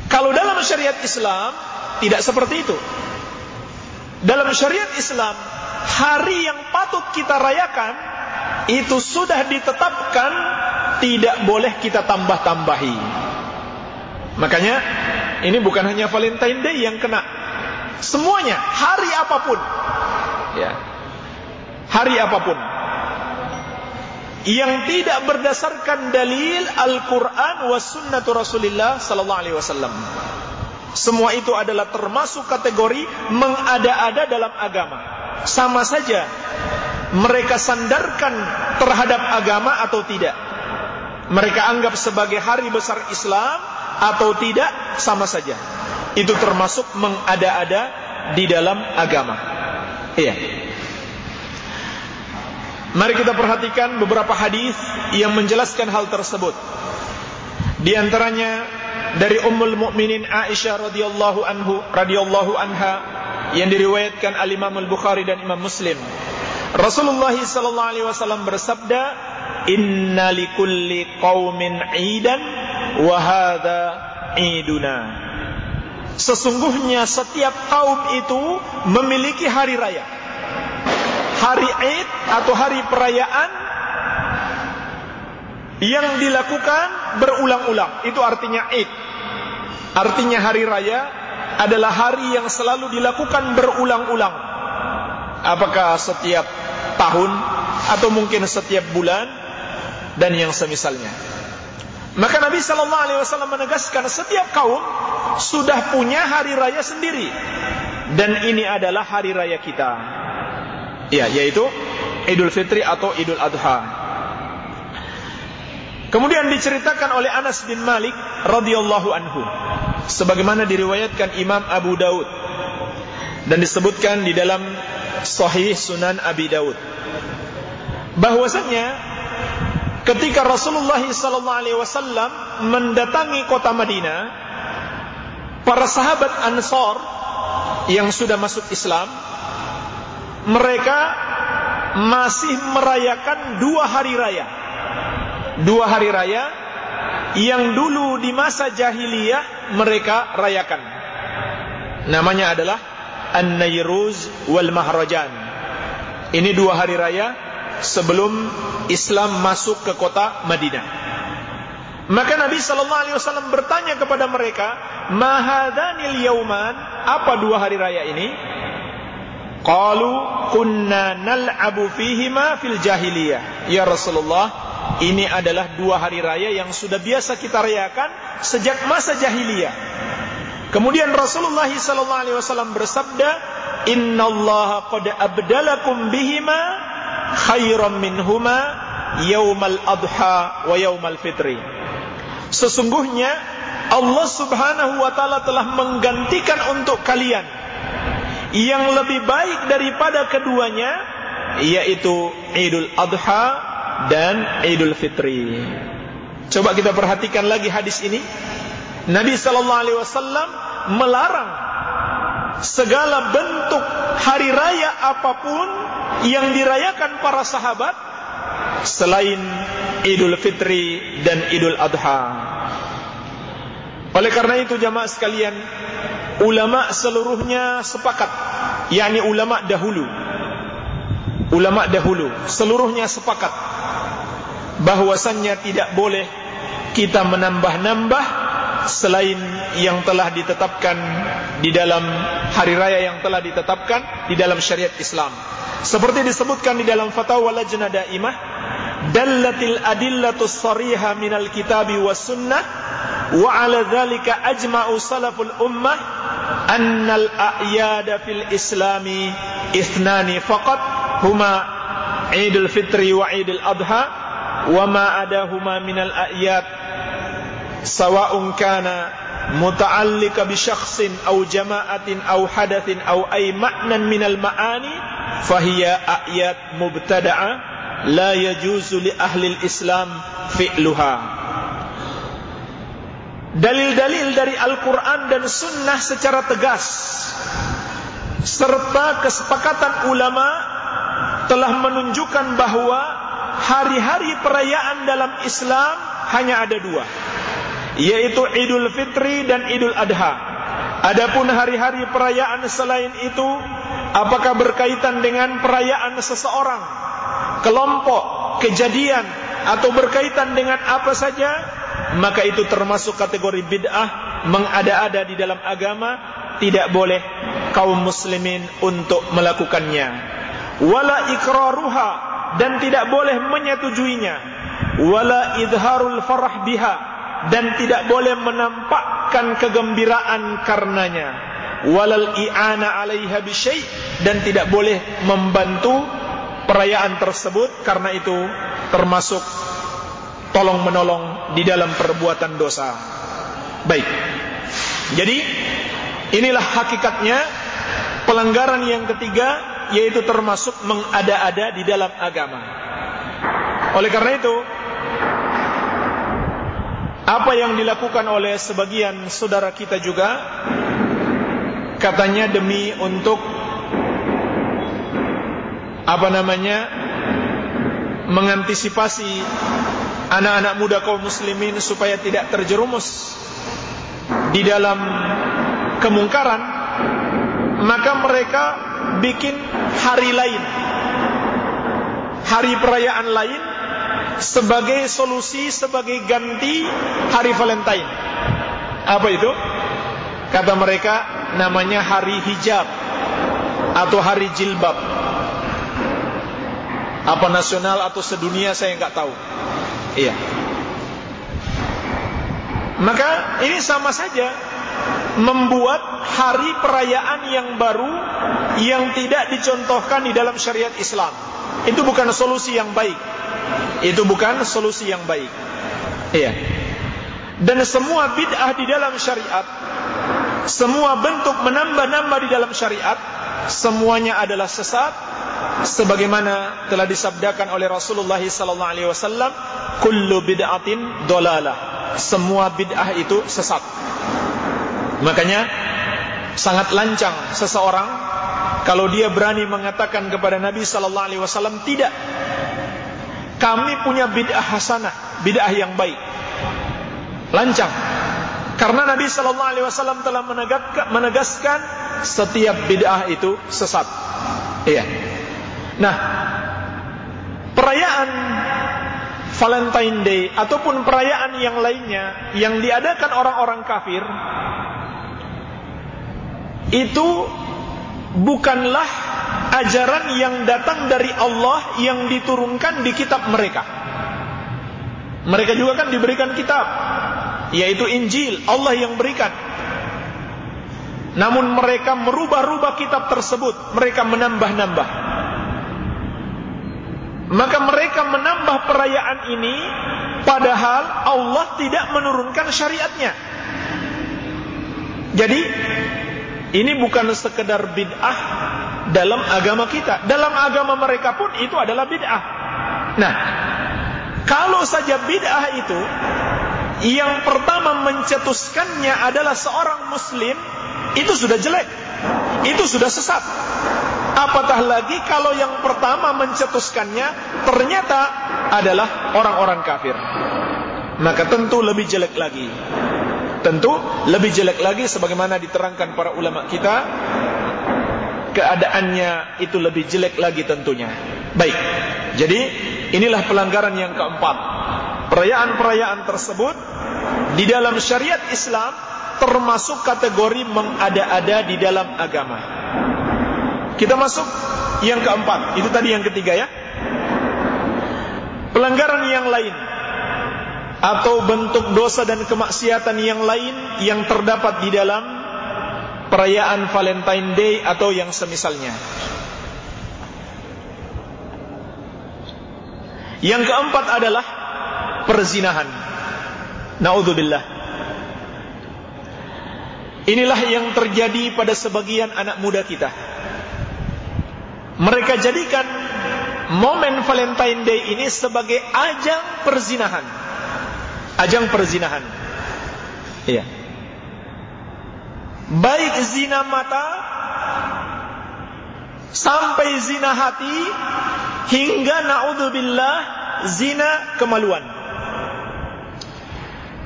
Kalau dalam syariat Islam tidak seperti itu. Dalam syariat Islam hari yang patut kita rayakan itu sudah ditetapkan tidak boleh kita tambah-tambahi. Makanya ini bukan hanya Valentine Day yang kena. Semuanya, hari apa pun. Ya. Hari apa pun. Yang tidak berdasarkan dalil Al-Quran wa sunnatu Rasulullah sallallahu alaihi wasallam. Semua itu adalah termasuk kategori mengada-ada dalam agama. Sama saja mereka sandarkan terhadap agama atau tidak. Mereka anggap sebagai hari besar Islam atau tidak sama saja itu termasuk mengada-ada di dalam agama. Iya. Mari kita perhatikan beberapa hadis yang menjelaskan hal tersebut. Di antaranya dari Ummul Mukminin Aisyah radhiyallahu anhu radhiyallahu anha yang diriwayatkan Al Imam Al Bukhari dan Imam Muslim. Rasulullah sallallahu alaihi wasallam bersabda, "Inna likulli qaumin 'idan wa hadza 'iduna." Sesungguhnya setiap kaum itu memiliki hari raya. Hari Id atau hari perayaan yang dilakukan berulang-ulang. Itu artinya Id. Artinya hari raya adalah hari yang selalu dilakukan berulang-ulang. Apakah setiap tahun atau mungkin setiap bulan dan yang semisalnya. Maka Nabi Shallallahu Alaihi Wasallam menegaskan setiap kaum sudah punya hari raya sendiri dan ini adalah hari raya kita. Ya, yaitu Idul Fitri atau Idul Adha. Kemudian diceritakan oleh Anas bin Malik radhiyallahu anhu sebagaimana diriwayatkan Imam Abu Daud dan disebutkan di dalam Sahih Sunan Abi Daud bahwasanya ketika Rasulullah sallallahu alaihi wasallam mendatangi kota Madinah, para sahabat Ansor yang sudah masuk Islam, mereka masih merayakan dua hari raya. Dua hari raya yang dulu di masa jahiliyah mereka rayakan. Namanya adalah An-Nayruz wal Mahrajan. Ini dua hari raya sebelum Islam masuk ke kota Madinah. Maka Nabi sallallahu alaihi wasallam bertanya kepada mereka, "Mahadanil yauman?" Apa dua hari raya ini? Qalu kunna nal'abu fihima fil jahiliyah. Ya Rasulullah, ini adalah dua hari raya yang sudah biasa kita rayakan sejak masa jahiliyah. Kemudian Rasulullah sallallahu alaihi wasallam bersabda, "Innallaha qad abdalakum bihima khairan minhuma yaumal adha wa yaumal fitri. Sesungguhnya Allah Subhanahu wa taala telah menggantikan untuk kalian yang lebih baik daripada keduanya yaitu Idul Adha dan Idul Fitri. Coba kita perhatikan lagi hadis ini. Nabi sallallahu alaihi wasallam melarang segala bentuk hari raya apa pun yang dirayakan para sahabat selain Idul Fitri dan Idul Adha. Oleh karena itu jamaah sekalian, ulama seluruhnya sepakat, yakni ulama dahulu. Ulama dahulu seluruhnya sepakat bahwasannya tidak boleh kita menambah-nambah selain yang telah ditetapkan di dalam hari raya yang telah ditetapkan di dalam syariat Islam. Seperti disebutkan di dalam fatwa lajnah daimah, dallatil adillatu sariha minal kitabi was sunnah wa ala dzalika ajma'u salaful ummah annal a'yada fil islami ithnani faqat huma Idul Fitri wa Idul Adha wa ma adahuma minal a'yad sawa'un kana muta'allika bi syakhsin aw jama'atin aw hadathin aw ay ma'nan minal ma'ani fahiya ayat mubtada'a la yajuzu li ahli islam fi'luha dalil-dalil dari Al-Quran dan Sunnah secara tegas. Serta kesepakatan ulama telah menunjukkan bahwa hari-hari perayaan dalam Islam hanya ada dua. Yaitu Idul Fitri dan Idul Adha. Adapun hari-hari perayaan selain itu apakah berkaitan dengan perayaan seseorang, kelompok, kejadian atau berkaitan dengan apa saja, maka itu termasuk kategori bid'ah, mengada-ada di dalam agama, tidak boleh kaum muslimin untuk melakukannya. Wala ikraruha dan tidak boleh menyetujuinya. Wala idharul farah biha dan tidak boleh menampakkan kegembiraan karenanya walal i'ana 'alaiha bisyai dan tidak boleh membantu perayaan tersebut karena itu termasuk tolong menolong di dalam perbuatan dosa. Baik. Jadi inilah hakikatnya pelanggaran yang ketiga yaitu termasuk mengada-ada di dalam agama. Oleh karena itu apa yang dilakukan oleh sebagian saudara kita juga katanya demi untuk apa namanya mengantisipasi anak-anak muda kaum muslimin supaya tidak terjerumus di dalam kemungkaran maka mereka bikin hari lain hari perayaan lain sebagai solusi sebagai ganti hari Valentine. Apa itu? Kata mereka namanya hari hijab atau hari jilbab. Apa nasional atau sedunia saya nggak tahu iya maka ini sama saja membuat hari perayaan yang baru yang tidak dicontohkan di dalam syariat Islam. Itu bukan solusi yang baik. Itu bukan solusi yang baik. Iya. Dan semua bid'ah di dalam syariat, semua bentuk menambah-nambah di dalam syariat, semuanya adalah sesat sebagaimana telah disabdakan oleh Rasulullah sallallahu alaihi wasallam, kullu bid'atin dolalah semua bid'ah itu sesat. Makanya sangat lancang seseorang kalau dia berani mengatakan kepada Nabi sallallahu alaihi wasallam tidak. Kami punya bid'ah hasanah, bid'ah yang baik. Lancang. Karena Nabi sallallahu alaihi wasallam telah menegaskan setiap bid'ah itu sesat. Iya. Nah, perayaan Valentine Day ataupun perayaan yang lainnya yang diadakan orang-orang kafir itu bukanlah ajaran yang datang dari Allah yang diturunkan di kitab mereka. Mereka juga kan diberikan kitab yaitu Injil, Allah yang berikan. Namun mereka merubah-rubah kitab tersebut, mereka menambah-nambah. Maka mereka menambah perayaan ini padahal Allah tidak menurunkan syariatnya. Jadi ini bukan sekedar bid'ah dalam agama kita. Dalam agama mereka pun itu adalah bid'ah. Nah, kalau saja bid'ah itu yang pertama mencetuskannya adalah seorang muslim, itu sudah jelek. Itu sudah sesat. Apatah lagi kalau yang pertama mencetuskannya ternyata adalah orang-orang kafir. Maka tentu lebih jelek lagi. Tentu lebih jelek lagi sebagaimana diterangkan para ulama kita keadaannya itu lebih jelek lagi tentunya. Baik. Jadi inilah pelanggaran yang keempat. Perayaan-perayaan tersebut di dalam syariat Islam termasuk kategori mengada-ada di dalam agama. Kita masuk yang keempat. Itu tadi yang ketiga ya. Pelanggaran yang lain atau bentuk dosa dan kemaksiatan yang lain yang terdapat di dalam perayaan Valentine Day atau yang semisalnya. Yang keempat adalah perzinahan. Naudzubillah. Inilah yang terjadi pada sebagian anak muda kita. Mereka jadikan momen Valentine Day ini sebagai ajang perzinahan. Ajang perzinahan. Iya. Baik zina mata sampai zina hati hingga naudzubillah zina kemaluan.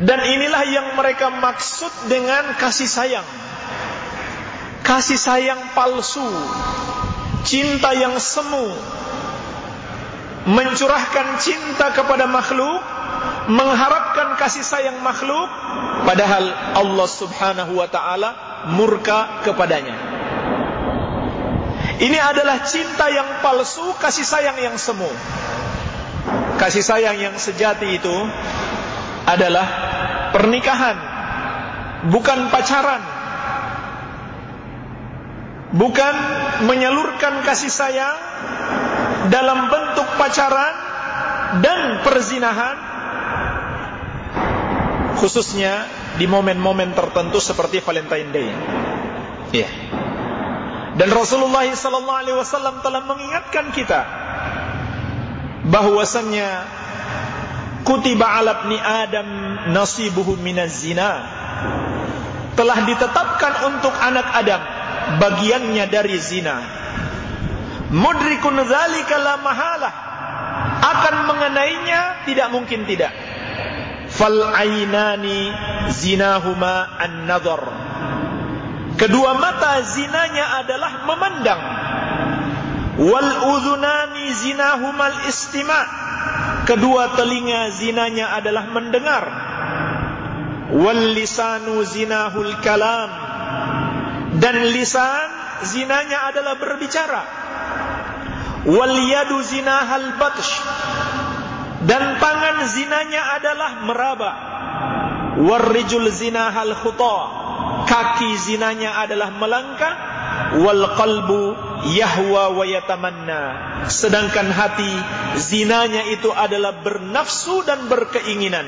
Dan inilah yang mereka maksud dengan kasih sayang. Kasih sayang palsu cinta yang semu. Mencurahkan cinta kepada makhluk mengharapkan kasih sayang makhluk padahal Allah Subhanahu wa taala murka kepadanya. Ini adalah cinta yang palsu kasih sayang yang semu. Kasih sayang yang sejati itu adalah pernikahan bukan pacaran bukan menyalurkan kasih sayang dalam bentuk pacaran dan perzinahan khususnya di momen-momen tertentu seperti Valentine Day. Iya. Dan Rasulullah wasallam telah mengingatkan kita bahwasannya kutiba ala ibni Adam nasibuhu minaz zina telah ditetapkan untuk anak Adam bagiannya dari zina. Mudrikun zalika la mahalah. Akan mengenainya tidak mungkin tidak. Fal ainani zinahuma an-nadhar. Kedua mata zinanya adalah memandang. Wal udhunani zinahumal istima' Kedua telinga zinanya adalah mendengar. Wal lisanu zinahul kalam. Dan lisan zinanya adalah berbicara. Wal yadu zinahal batsh. Dan tangan zinanya adalah meraba. Warrijul zinahal khuta. Kaki zinanya adalah melangkah. Wal qalbu yahwa wa yatamanna sedangkan hati zinanya itu adalah bernafsu dan berkeinginan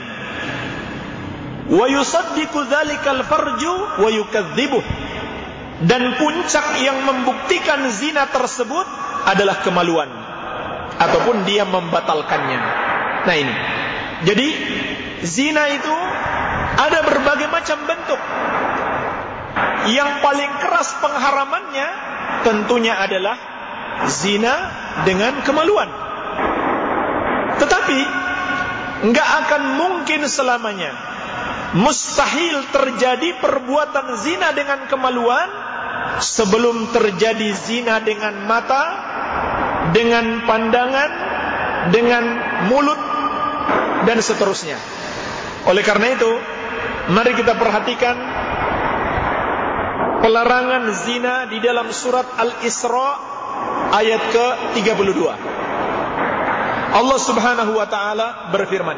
wa yusaddiqu dzalikal farju wa yukadzibuh dan puncak yang membuktikan zina tersebut adalah kemaluan ataupun dia membatalkannya nah ini jadi zina itu ada berbagai macam bentuk yang paling keras pengharamannya tentunya adalah zina dengan kemaluan. Tetapi nggak akan mungkin selamanya. Mustahil terjadi perbuatan zina dengan kemaluan sebelum terjadi zina dengan mata, dengan pandangan, dengan mulut dan seterusnya. Oleh karena itu, mari kita perhatikan pelarangan zina di dalam surat Al-Isra ayat ke-32. Allah Subhanahu wa taala berfirman,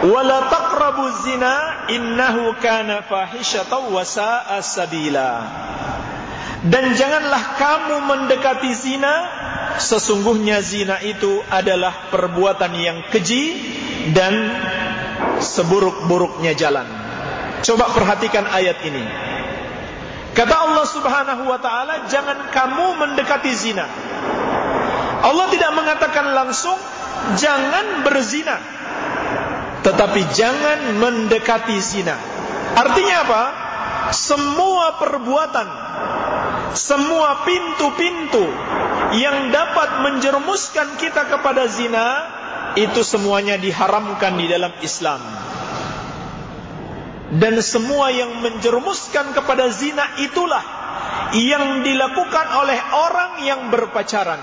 "Wala taqrabu zina innahu kana fahishatan wa sa'a sabila." Dan janganlah kamu mendekati zina, sesungguhnya zina itu adalah perbuatan yang keji dan seburuk-buruknya jalan. Coba perhatikan ayat ini. Kata Allah Subhanahu wa taala, jangan kamu mendekati zina. Allah tidak mengatakan langsung jangan berzina. Tetapi jangan mendekati zina. Artinya apa? Semua perbuatan, semua pintu-pintu yang dapat menjerumuskan kita kepada zina itu semuanya diharamkan di dalam Islam dan semua yang menjerumuskan kepada zina itulah yang dilakukan oleh orang yang berpacaran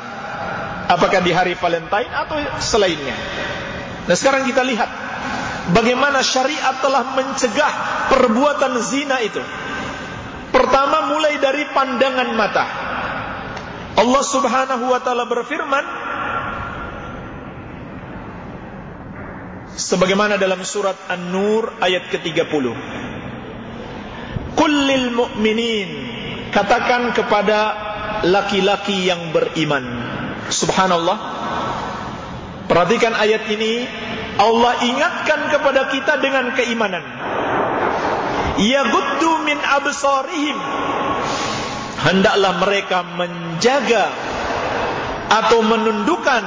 apakah di hari Valentine atau selainnya nah sekarang kita lihat bagaimana syariat telah mencegah perbuatan zina itu? Pertama mulai dari pandangan mata. Allah subhanahu wa ta'ala berfirman sebagaimana dalam surat An-Nur ayat ke-30 Kullil mu'minin katakan kepada laki-laki yang beriman. Subhanallah. Perhatikan ayat ini Allah ingatkan kepada kita dengan keimanan yaghuddu min absarihim hendaklah mereka menjaga atau menundukkan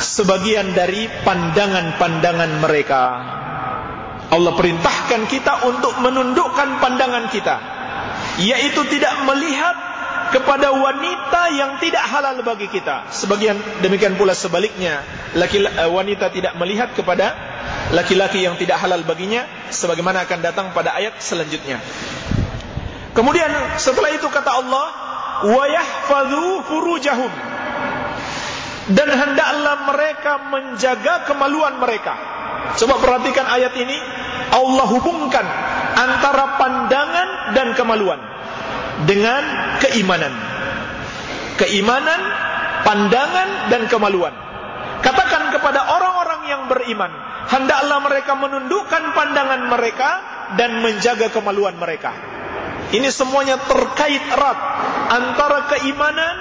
sebagian dari pandangan-pandangan mereka. Allah perintahkan kita untuk menundukkan pandangan kita, yaitu tidak melihat kepada wanita yang tidak halal bagi kita. Sebagian demikian pula sebaliknya, laki eh, wanita tidak melihat kepada laki-laki yang tidak halal baginya sebagaimana akan datang pada ayat selanjutnya. Kemudian setelah itu kata Allah, "Wa yahfazu furujahum." dan hendaklah mereka menjaga kemaluan mereka. Coba perhatikan ayat ini, Allah hubungkan antara pandangan dan kemaluan dengan keimanan. Keimanan, pandangan dan kemaluan. Katakan kepada orang-orang yang beriman, hendaklah mereka menundukkan pandangan mereka dan menjaga kemaluan mereka. Ini semuanya terkait erat antara keimanan,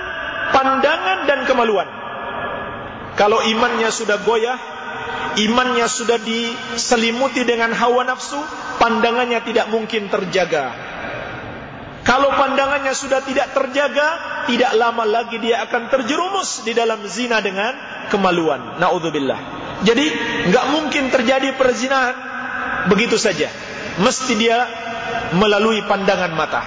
pandangan dan kemaluan. Kalau imannya sudah goyah, imannya sudah diselimuti dengan hawa nafsu, pandangannya tidak mungkin terjaga. Kalau pandangannya sudah tidak terjaga, tidak lama lagi dia akan terjerumus di dalam zina dengan kemaluan. Naudzubillah. Jadi nggak mungkin terjadi perzinahan begitu saja. Mesti dia melalui pandangan mata.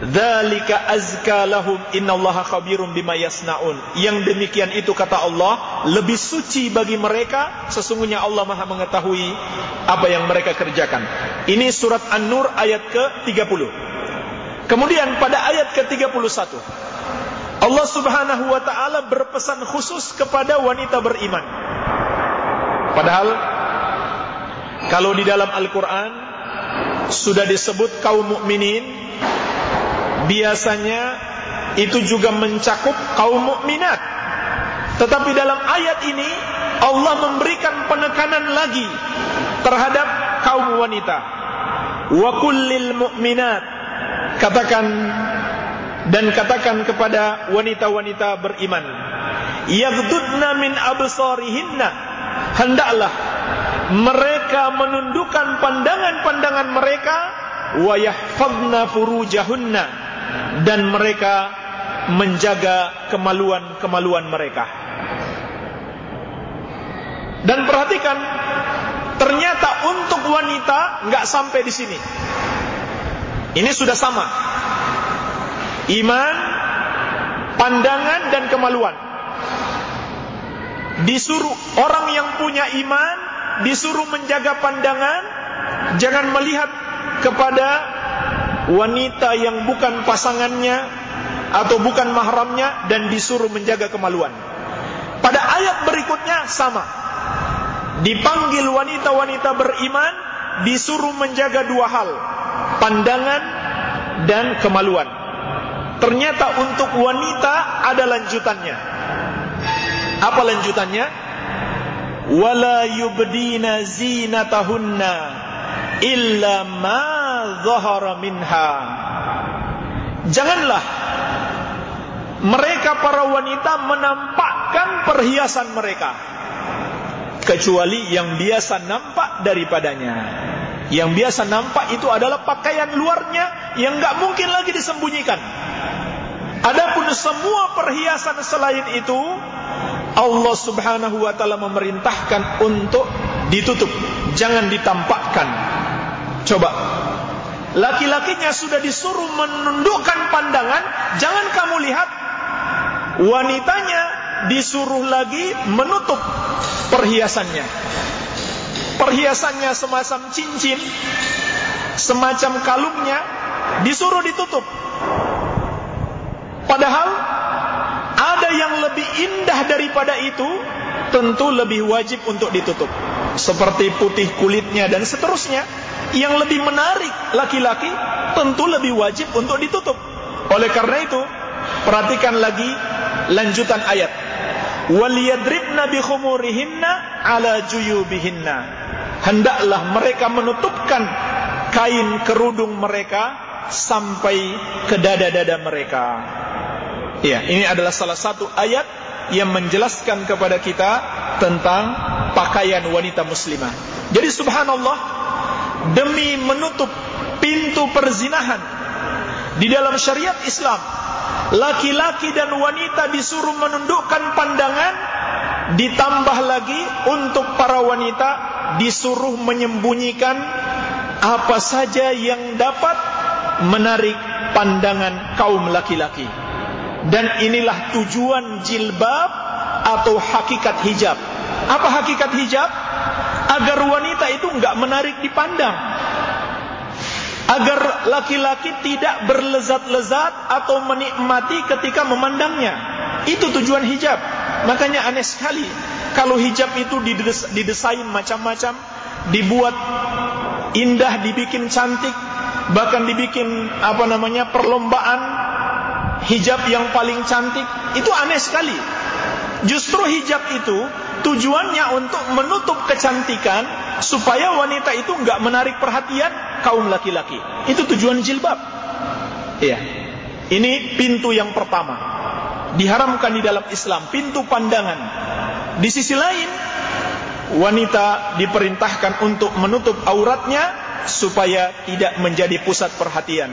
Dzalika azka lahum innallaha khabirum bima yasnaun. Yang demikian itu kata Allah lebih suci bagi mereka sesungguhnya Allah Maha mengetahui apa yang mereka kerjakan. Ini surat An-Nur ayat ke-30. Kemudian pada ayat ke-31 Allah Subhanahu wa taala berpesan khusus kepada wanita beriman. Padahal kalau di dalam Al-Qur'an sudah disebut kaum mukminin biasanya itu juga mencakup kaum mukminat. Tetapi dalam ayat ini Allah memberikan penekanan lagi terhadap kaum wanita. Wa kullil mu'minat katakan dan katakan kepada wanita-wanita beriman yaghdudna min absarihinna hendaklah mereka menundukkan pandangan-pandangan mereka wa yahfazna furujahunna dan mereka menjaga kemaluan-kemaluan mereka. Dan perhatikan, ternyata untuk wanita nggak sampai di sini. Ini sudah sama. Iman, pandangan dan kemaluan. Disuruh orang yang punya iman disuruh menjaga pandangan, jangan melihat kepada wanita yang bukan pasangannya atau bukan mahramnya dan disuruh menjaga kemaluan. Pada ayat berikutnya sama. Dipanggil wanita-wanita beriman disuruh menjaga dua hal, pandangan dan kemaluan. Ternyata untuk wanita ada lanjutannya. Apa lanjutannya? Wala yubdina zinatahunna illa ma zahara minha. Janganlah mereka para wanita menampakkan perhiasan mereka kecuali yang biasa nampak daripadanya. Yang biasa nampak itu adalah pakaian luarnya yang nggak mungkin lagi disembunyikan. Adapun semua perhiasan selain itu Allah Subhanahu wa taala memerintahkan untuk ditutup, jangan ditampakkan. Coba Laki-lakinya sudah disuruh menundukkan pandangan, jangan kamu lihat wanitanya disuruh lagi menutup perhiasannya. Perhiasannya semacam cincin, semacam kalungnya disuruh ditutup. Padahal ada yang lebih indah daripada itu, tentu lebih wajib untuk ditutup. Seperti putih kulitnya dan seterusnya yang lebih menarik laki-laki tentu lebih wajib untuk ditutup. Oleh karena itu, perhatikan lagi lanjutan ayat. Waliyadribna bi khumurihinna ala juyubihinna. Hendaklah mereka menutupkan kain kerudung mereka sampai ke dada-dada mereka. Ya, ini adalah salah satu ayat yang menjelaskan kepada kita tentang pakaian wanita muslimah. Jadi subhanallah demi menutup pintu perzinahan di dalam syariat Islam. Laki-laki dan wanita disuruh menundukkan pandangan ditambah lagi untuk para wanita disuruh menyembunyikan apa saja yang dapat menarik pandangan kaum laki-laki. Dan inilah tujuan jilbab atau hakikat hijab. Apa hakikat hijab agar wanita itu enggak menarik dipandang. Agar laki-laki tidak berlezat-lezat atau menikmati ketika memandangnya. Itu tujuan hijab. Makanya aneh sekali. Kalau hijab itu didesain macam-macam dibuat indah dibikin cantik bahkan dibikin apa namanya perlombaan hijab yang paling cantik itu aneh sekali justru hijab itu Tujuannya untuk menutup kecantikan supaya wanita itu enggak menarik perhatian kaum laki-laki. Itu tujuan jilbab. Iya. Ini pintu yang pertama. Diharamkan di dalam Islam, pintu pandangan. Di sisi lain, wanita diperintahkan untuk menutup auratnya supaya tidak menjadi pusat perhatian.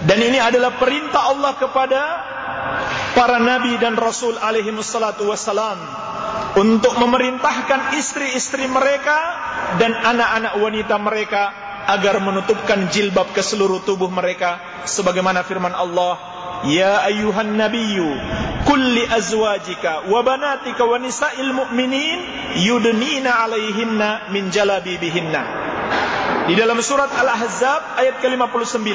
Dan ini adalah perintah Allah kepada para nabi dan rasul alaihi wassalatu wassalam untuk memerintahkan istri-istri mereka dan anak-anak wanita mereka agar menutupkan jilbab ke seluruh tubuh mereka sebagaimana firman Allah Ya ayuhan nabiyyu kulli azwajika wa banatika wa nisa'il mu'minin yudnina 'alaihinna min jalabibihinna. Di dalam surat Al-Ahzab ayat ke-59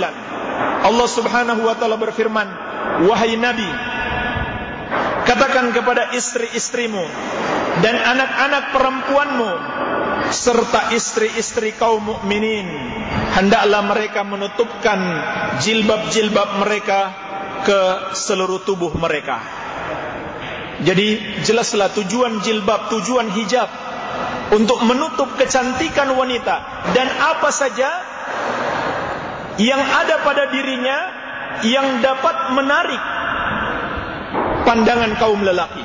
Allah Subhanahu wa taala berfirman Wahai nabi katakan kepada istri-istrimu dan anak-anak perempuanmu serta istri-istri kaum mukminin hendaklah mereka menutupkan jilbab-jilbab mereka ke seluruh tubuh mereka. Jadi jelaslah tujuan jilbab tujuan hijab untuk menutup kecantikan wanita dan apa saja yang ada pada dirinya yang dapat menarik pandangan kaum lelaki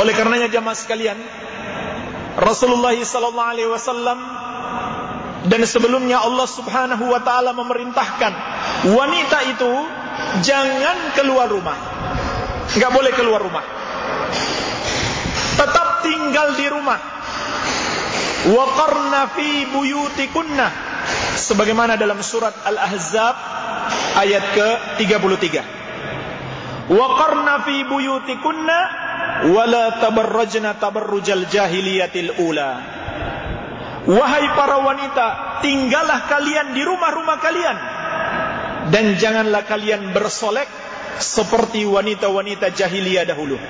oleh karenanya jamaah sekalian Rasulullah sallallahu alaihi wasallam dan sebelumnya Allah Subhanahu wa taala memerintahkan wanita itu jangan keluar rumah. Enggak boleh keluar rumah. Tetap tinggal di rumah. Wa qarna fi buyutikunna sebagaimana dalam surat Al-Ahzab ayat ke-33. Wa qarna fi buyutikunna wala tabarrajna tabarrujal jahiliyatil ula. Wahai para wanita tinggallah kalian di rumah-rumah kalian. Dan janganlah kalian bersolek seperti wanita-wanita jahiliyah dahulu.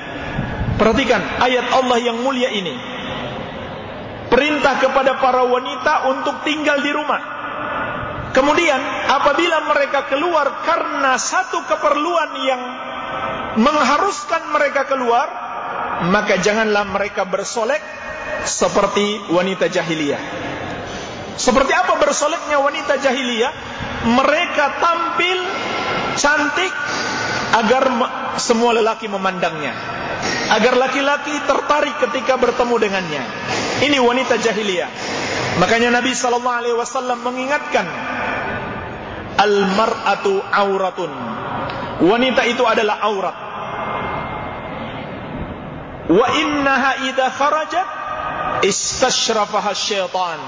Perhatikan ayat Allah yang mulia ini perintah kepada para wanita untuk tinggal di rumah kemudian apabila mereka keluar karena satu keperluan yang mengharuskan mereka keluar maka janganlah mereka bersolek seperti wanita jahiliyah. Seperti apa bersoleknya wanita jahiliyah? Mereka tampil cantik agar semua lelaki memandangnya. Agar laki-laki tertarik ketika bertemu dengannya. Ini wanita jahiliyah. Makanya Nabi sallallahu alaihi wasallam mengingatkan al-mar'atu auratun. Wanita itu adalah aurat wa innaha idza kharajat istashrafaha syaitan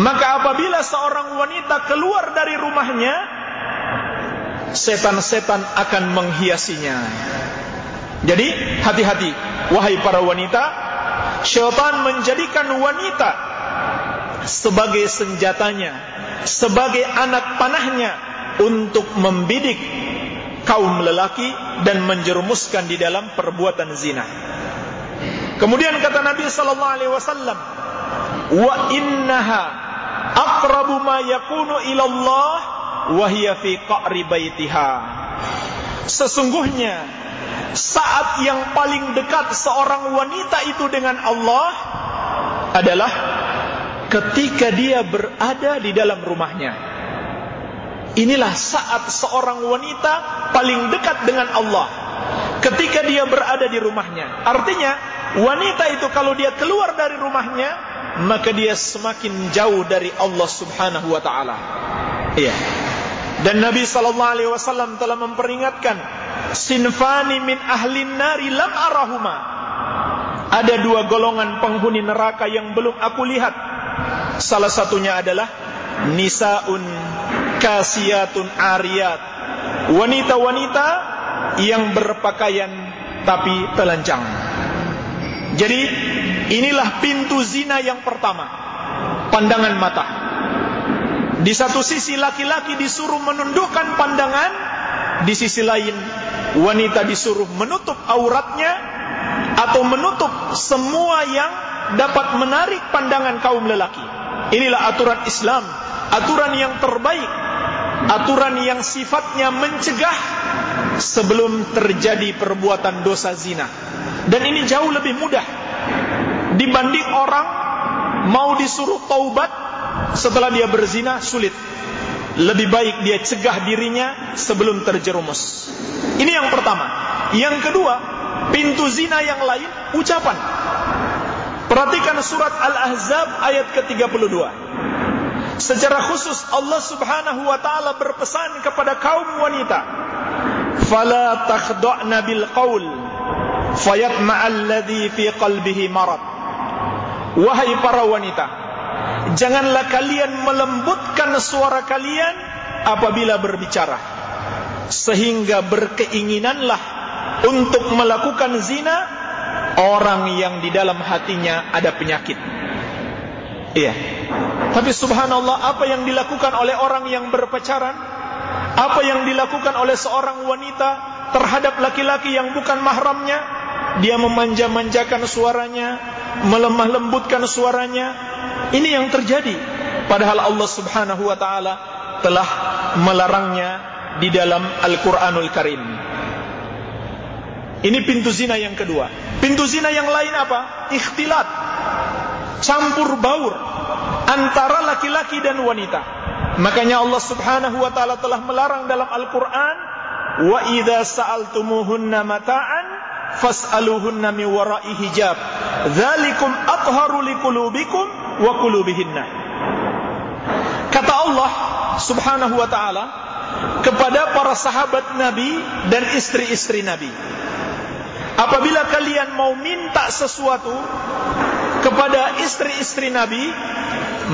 maka apabila seorang wanita keluar dari rumahnya setan-setan akan menghiasinya jadi hati-hati wahai para wanita syaitan menjadikan wanita sebagai senjatanya sebagai anak panahnya untuk membidik kaum lelaki dan menjerumuskan di dalam perbuatan zina. Kemudian kata Nabi sallallahu alaihi wasallam, "Wa innaha aqrabu ma yakunu ila Allah wa hiya fi qa'ri baitiha." Sesungguhnya saat yang paling dekat seorang wanita itu dengan Allah adalah ketika dia berada di dalam rumahnya. Inilah saat seorang wanita paling dekat dengan Allah ketika dia berada di rumahnya. Artinya, wanita itu kalau dia keluar dari rumahnya, maka dia semakin jauh dari Allah Subhanahu wa taala. Iya. Dan Nabi sallallahu alaihi wasallam telah memperingatkan, "Sinfani min ahli nari lam arahuma." Ada dua golongan penghuni neraka yang belum aku lihat. Salah satunya adalah nisaun kasiyatun ariyat wanita-wanita yang berpakaian tapi telanjang jadi inilah pintu zina yang pertama pandangan mata di satu sisi laki-laki disuruh menundukkan pandangan di sisi lain wanita disuruh menutup auratnya atau menutup semua yang dapat menarik pandangan kaum lelaki. Inilah aturan Islam aturan yang terbaik aturan yang sifatnya mencegah sebelum terjadi perbuatan dosa zina. Dan ini jauh lebih mudah dibanding orang mau disuruh taubat setelah dia berzina sulit. Lebih baik dia cegah dirinya sebelum terjerumus. Ini yang pertama. Yang kedua pintu zina yang lain ucapan. Perhatikan surat Al-Ahzab ayat ke-32. Secara khusus Allah Subhanahu wa taala berpesan kepada kaum wanita, "Fala takhda'na bil qaul fayatma'a alladhi fi qalbihi marad." Wahai para wanita, Janganlah kalian melembutkan suara kalian apabila berbicara sehingga berkeinginanlah untuk melakukan zina orang yang di dalam hatinya ada penyakit. Iya. Tapi subhanallah apa yang dilakukan oleh orang yang berpacaran? Apa yang dilakukan oleh seorang wanita terhadap laki-laki yang bukan mahramnya? Dia memanja-manjakan suaranya, melemah lembutkan suaranya. Ini yang terjadi. Padahal Allah subhanahu wa ta'ala telah melarangnya di dalam Al-Quranul Karim. Ini pintu zina yang kedua. Pintu zina yang lain apa? Ikhtilat campur baur antara laki-laki dan wanita. Makanya Allah Subhanahu wa taala telah melarang dalam Al-Qur'an, "Wa idza sa'altumuhunna mata'an fas'aluhunna min wara'i hijab. Dzalikum athharu liqulubikum wa qulubihinna." Kata Allah Subhanahu wa taala kepada para sahabat Nabi dan istri-istri Nabi. Apabila kalian mau minta sesuatu kepada istri-istri Nabi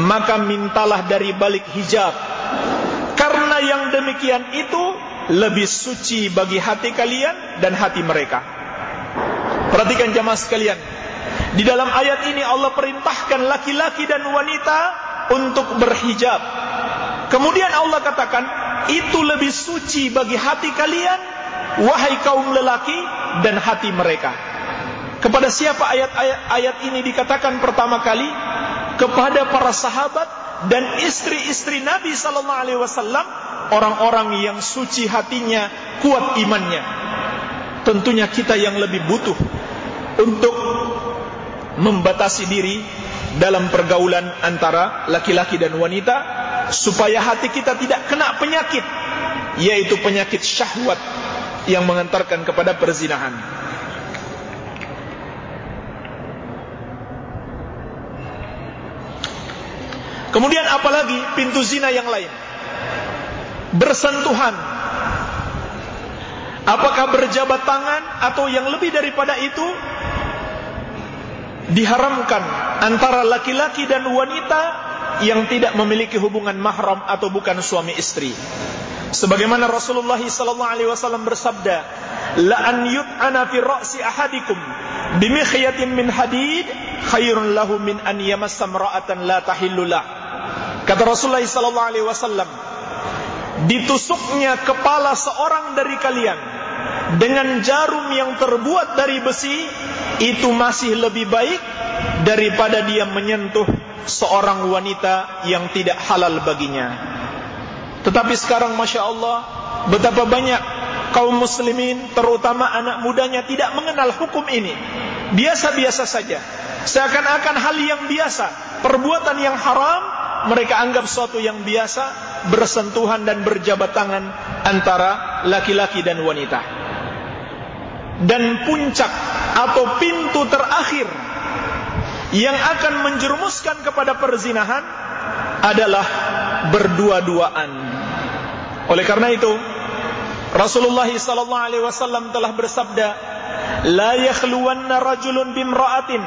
maka mintalah dari balik hijab karena yang demikian itu lebih suci bagi hati kalian dan hati mereka perhatikan jamaah sekalian di dalam ayat ini Allah perintahkan laki-laki dan wanita untuk berhijab kemudian Allah katakan itu lebih suci bagi hati kalian wahai kaum lelaki dan hati mereka kepada siapa ayat-ayat ayat ini dikatakan pertama kali? Kepada para sahabat dan istri-istri Nabi sallallahu alaihi wasallam, orang-orang yang suci hatinya, kuat imannya. Tentunya kita yang lebih butuh untuk membatasi diri dalam pergaulan antara laki-laki dan wanita supaya hati kita tidak kena penyakit yaitu penyakit syahwat yang mengantarkan kepada perzinahan. Kemudian apalagi pintu zina yang lain? Bersentuhan. Apakah berjabat tangan atau yang lebih daripada itu? Diharamkan antara laki-laki dan wanita yang tidak memiliki hubungan mahram atau bukan suami istri. Sebagaimana Rasulullah sallallahu alaihi wasallam bersabda, "La an yut'ana fi ra'si ahadikum bimikhyatin min hadid khairun lahu min an yamassa imra'atan la tahillu lahu." Kata Rasulullah sallallahu alaihi wasallam, ditusuknya kepala seorang dari kalian dengan jarum yang terbuat dari besi itu masih lebih baik daripada dia menyentuh seorang wanita yang tidak halal baginya. Tetapi sekarang Masya Allah Betapa banyak kaum muslimin Terutama anak mudanya tidak mengenal hukum ini Biasa-biasa saja Seakan-akan hal yang biasa Perbuatan yang haram mereka anggap suatu yang biasa bersentuhan dan berjabat tangan antara laki-laki dan wanita. Dan puncak atau pintu terakhir yang akan menjerumuskan kepada perzinahan adalah berdua-duaan. Oleh karena itu, Rasulullah sallallahu alaihi wasallam telah bersabda, "La yakhluwanna rajulun bimra'atin."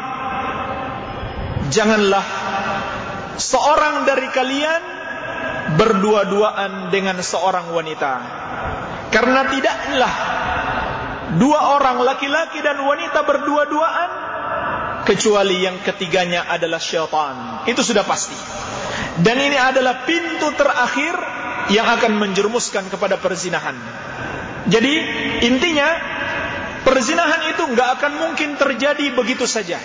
Janganlah seorang dari kalian berdua-duaan dengan seorang wanita. Karena tidaklah dua orang laki-laki dan wanita berdua-duaan kecuali yang ketiganya adalah syaitan. Itu sudah pasti. Dan ini adalah pintu terakhir yang akan menjerumuskan kepada perzinahan. Jadi intinya perzinahan itu nggak akan mungkin terjadi begitu saja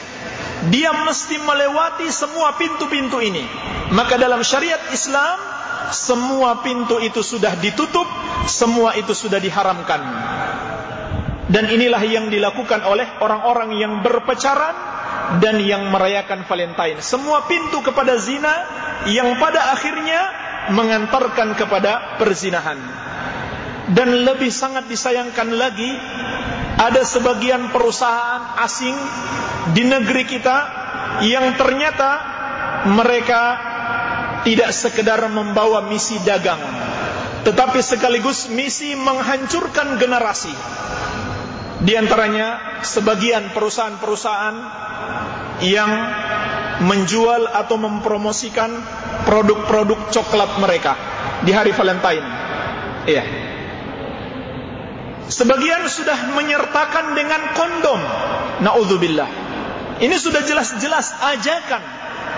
dia mesti melewati semua pintu-pintu ini. Maka dalam syariat Islam, semua pintu itu sudah ditutup, semua itu sudah diharamkan. Dan inilah yang dilakukan oleh orang-orang yang berpacaran dan yang merayakan Valentine. Semua pintu kepada zina yang pada akhirnya mengantarkan kepada perzinahan. Dan lebih sangat disayangkan lagi ada sebagian perusahaan asing di negeri kita yang ternyata mereka tidak sekedar membawa misi dagang tetapi sekaligus misi menghancurkan generasi di antaranya sebagian perusahaan-perusahaan yang menjual atau mempromosikan produk-produk coklat mereka di hari Valentine. Iya. Sebagian sudah menyertakan dengan kondom. Nauzubillah. Ini sudah jelas-jelas ajakan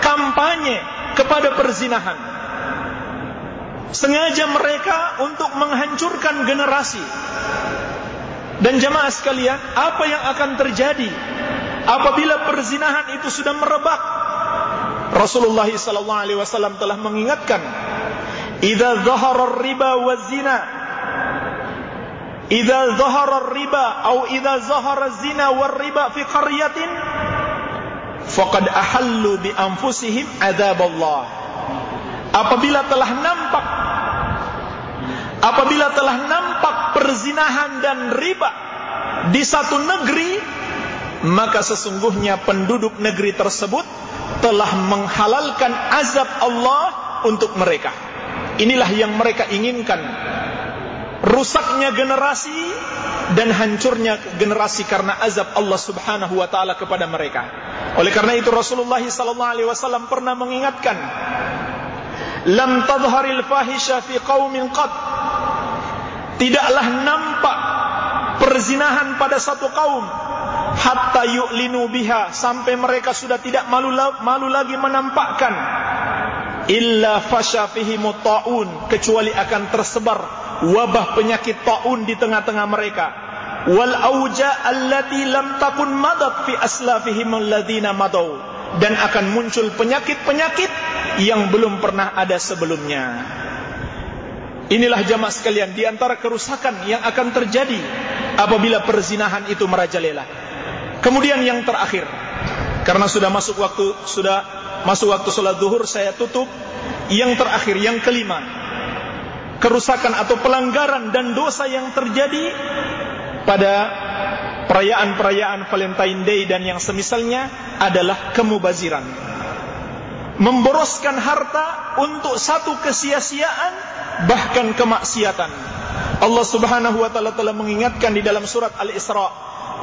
kampanye kepada perzinahan. Sengaja mereka untuk menghancurkan generasi. Dan jemaah sekalian, apa yang akan terjadi apabila perzinahan itu sudah merebak? Rasulullah sallallahu alaihi wasallam telah mengingatkan, "Idza dhahara riba wa zina" Idza dhahara riba atau idza zahara zina war riba fi qaryatin faqad ahallu bi anfusihim adzab Allah. Apabila telah nampak apabila telah nampak perzinahan dan riba di satu negeri maka sesungguhnya penduduk negeri tersebut telah menghalalkan azab Allah untuk mereka. Inilah yang mereka inginkan. Rusaknya generasi dan hancurnya generasi karena azab Allah Subhanahu wa taala kepada mereka. Oleh karena itu Rasulullah sallallahu alaihi wasallam pernah mengingatkan, "Lam tadhharil fahisha fi qaumin qat." Tidaklah nampak perzinahan pada satu kaum hatta yu'linu biha sampai mereka sudah tidak malu malu lagi menampakkan. Illa fasha fihi mutaun kecuali akan tersebar wabah penyakit taun di tengah-tengah mereka. Wal auja allati lam takun madat fi aslafihim alladhina madau. Dan akan muncul penyakit-penyakit yang belum pernah ada sebelumnya inilah jamaah sekalian di antara kerusakan yang akan terjadi apabila perzinahan itu merajalela Kemudian yang terakhir, karena sudah masuk waktu sudah masuk waktu sholat zuhur, saya tutup. Yang terakhir, yang kelima, kerusakan atau pelanggaran dan dosa yang terjadi pada perayaan-perayaan Valentine Day dan yang semisalnya adalah kemubaziran. Memboroskan harta untuk satu kesia-siaan bahkan kemaksiatan. Allah Subhanahu wa taala telah mengingatkan di dalam surat Al-Isra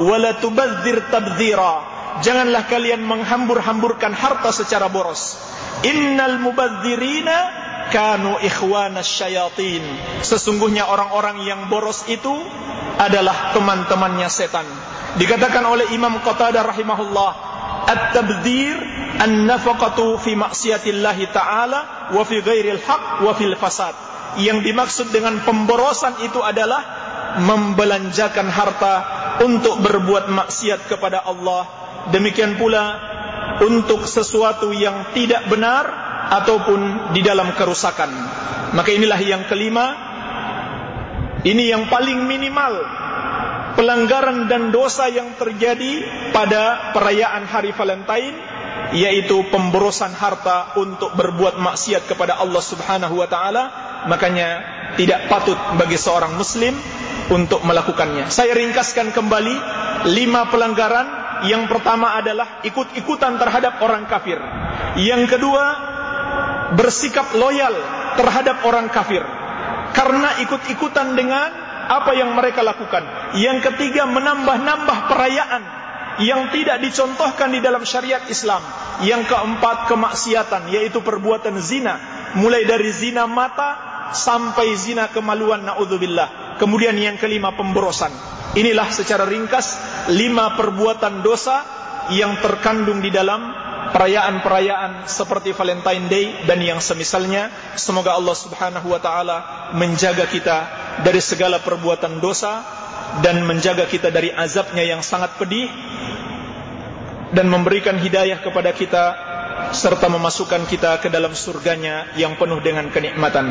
wala tubadzir tabdzira janganlah kalian menghambur-hamburkan harta secara boros. Innal mubadzirina kanu ikhwanas syayatin. Sesungguhnya orang-orang yang boros itu adalah teman-temannya setan. Dikatakan oleh Imam Qatadah rahimahullah at-tabdzir an-nafaqatu fi maksiatillah taala wa fi ghairil haq wa fil fasad yang dimaksud dengan pemborosan itu adalah membelanjakan harta untuk berbuat maksiat kepada Allah. Demikian pula untuk sesuatu yang tidak benar ataupun di dalam kerusakan. Maka inilah yang kelima. Ini yang paling minimal pelanggaran dan dosa yang terjadi pada perayaan hari Valentine yaitu pemborosan harta untuk berbuat maksiat kepada Allah Subhanahu wa taala makanya tidak patut bagi seorang muslim untuk melakukannya. Saya ringkaskan kembali lima pelanggaran. Yang pertama adalah ikut-ikutan terhadap orang kafir. Yang kedua, bersikap loyal terhadap orang kafir. Karena ikut-ikutan dengan apa yang mereka lakukan. Yang ketiga, menambah-nambah perayaan yang tidak dicontohkan di dalam syariat Islam. Yang keempat, kemaksiatan, yaitu perbuatan zina. Mulai dari zina mata sampai zina kemaluan, na'udzubillah Kemudian yang kelima pemborosan. Inilah secara ringkas lima perbuatan dosa yang terkandung di dalam perayaan-perayaan seperti Valentine Day dan yang semisalnya. Semoga Allah Subhanahu wa taala menjaga kita dari segala perbuatan dosa dan menjaga kita dari azabnya yang sangat pedih dan memberikan hidayah kepada kita serta memasukkan kita ke dalam surganya yang penuh dengan kenikmatan.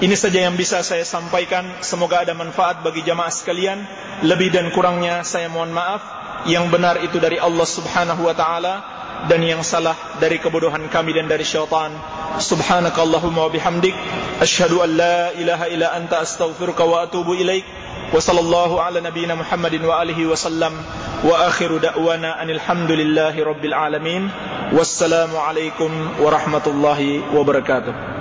Ini saja yang bisa saya sampaikan. Semoga ada manfaat bagi jamaah sekalian. Lebih dan kurangnya saya mohon maaf. Yang benar itu dari Allah Subhanahu wa taala dan yang salah dari kebodohan kami dan dari syaitan. Subhanakallahumma wa bihamdik asyhadu an la ilaha illa anta astaghfiruka wa atubu ilaik. وصلى الله على نبينا محمد وآله وسلم. وآخر دعوانا أن الحمد لله رب العالمين. والسلام عليكم ورحمة الله وبركاته.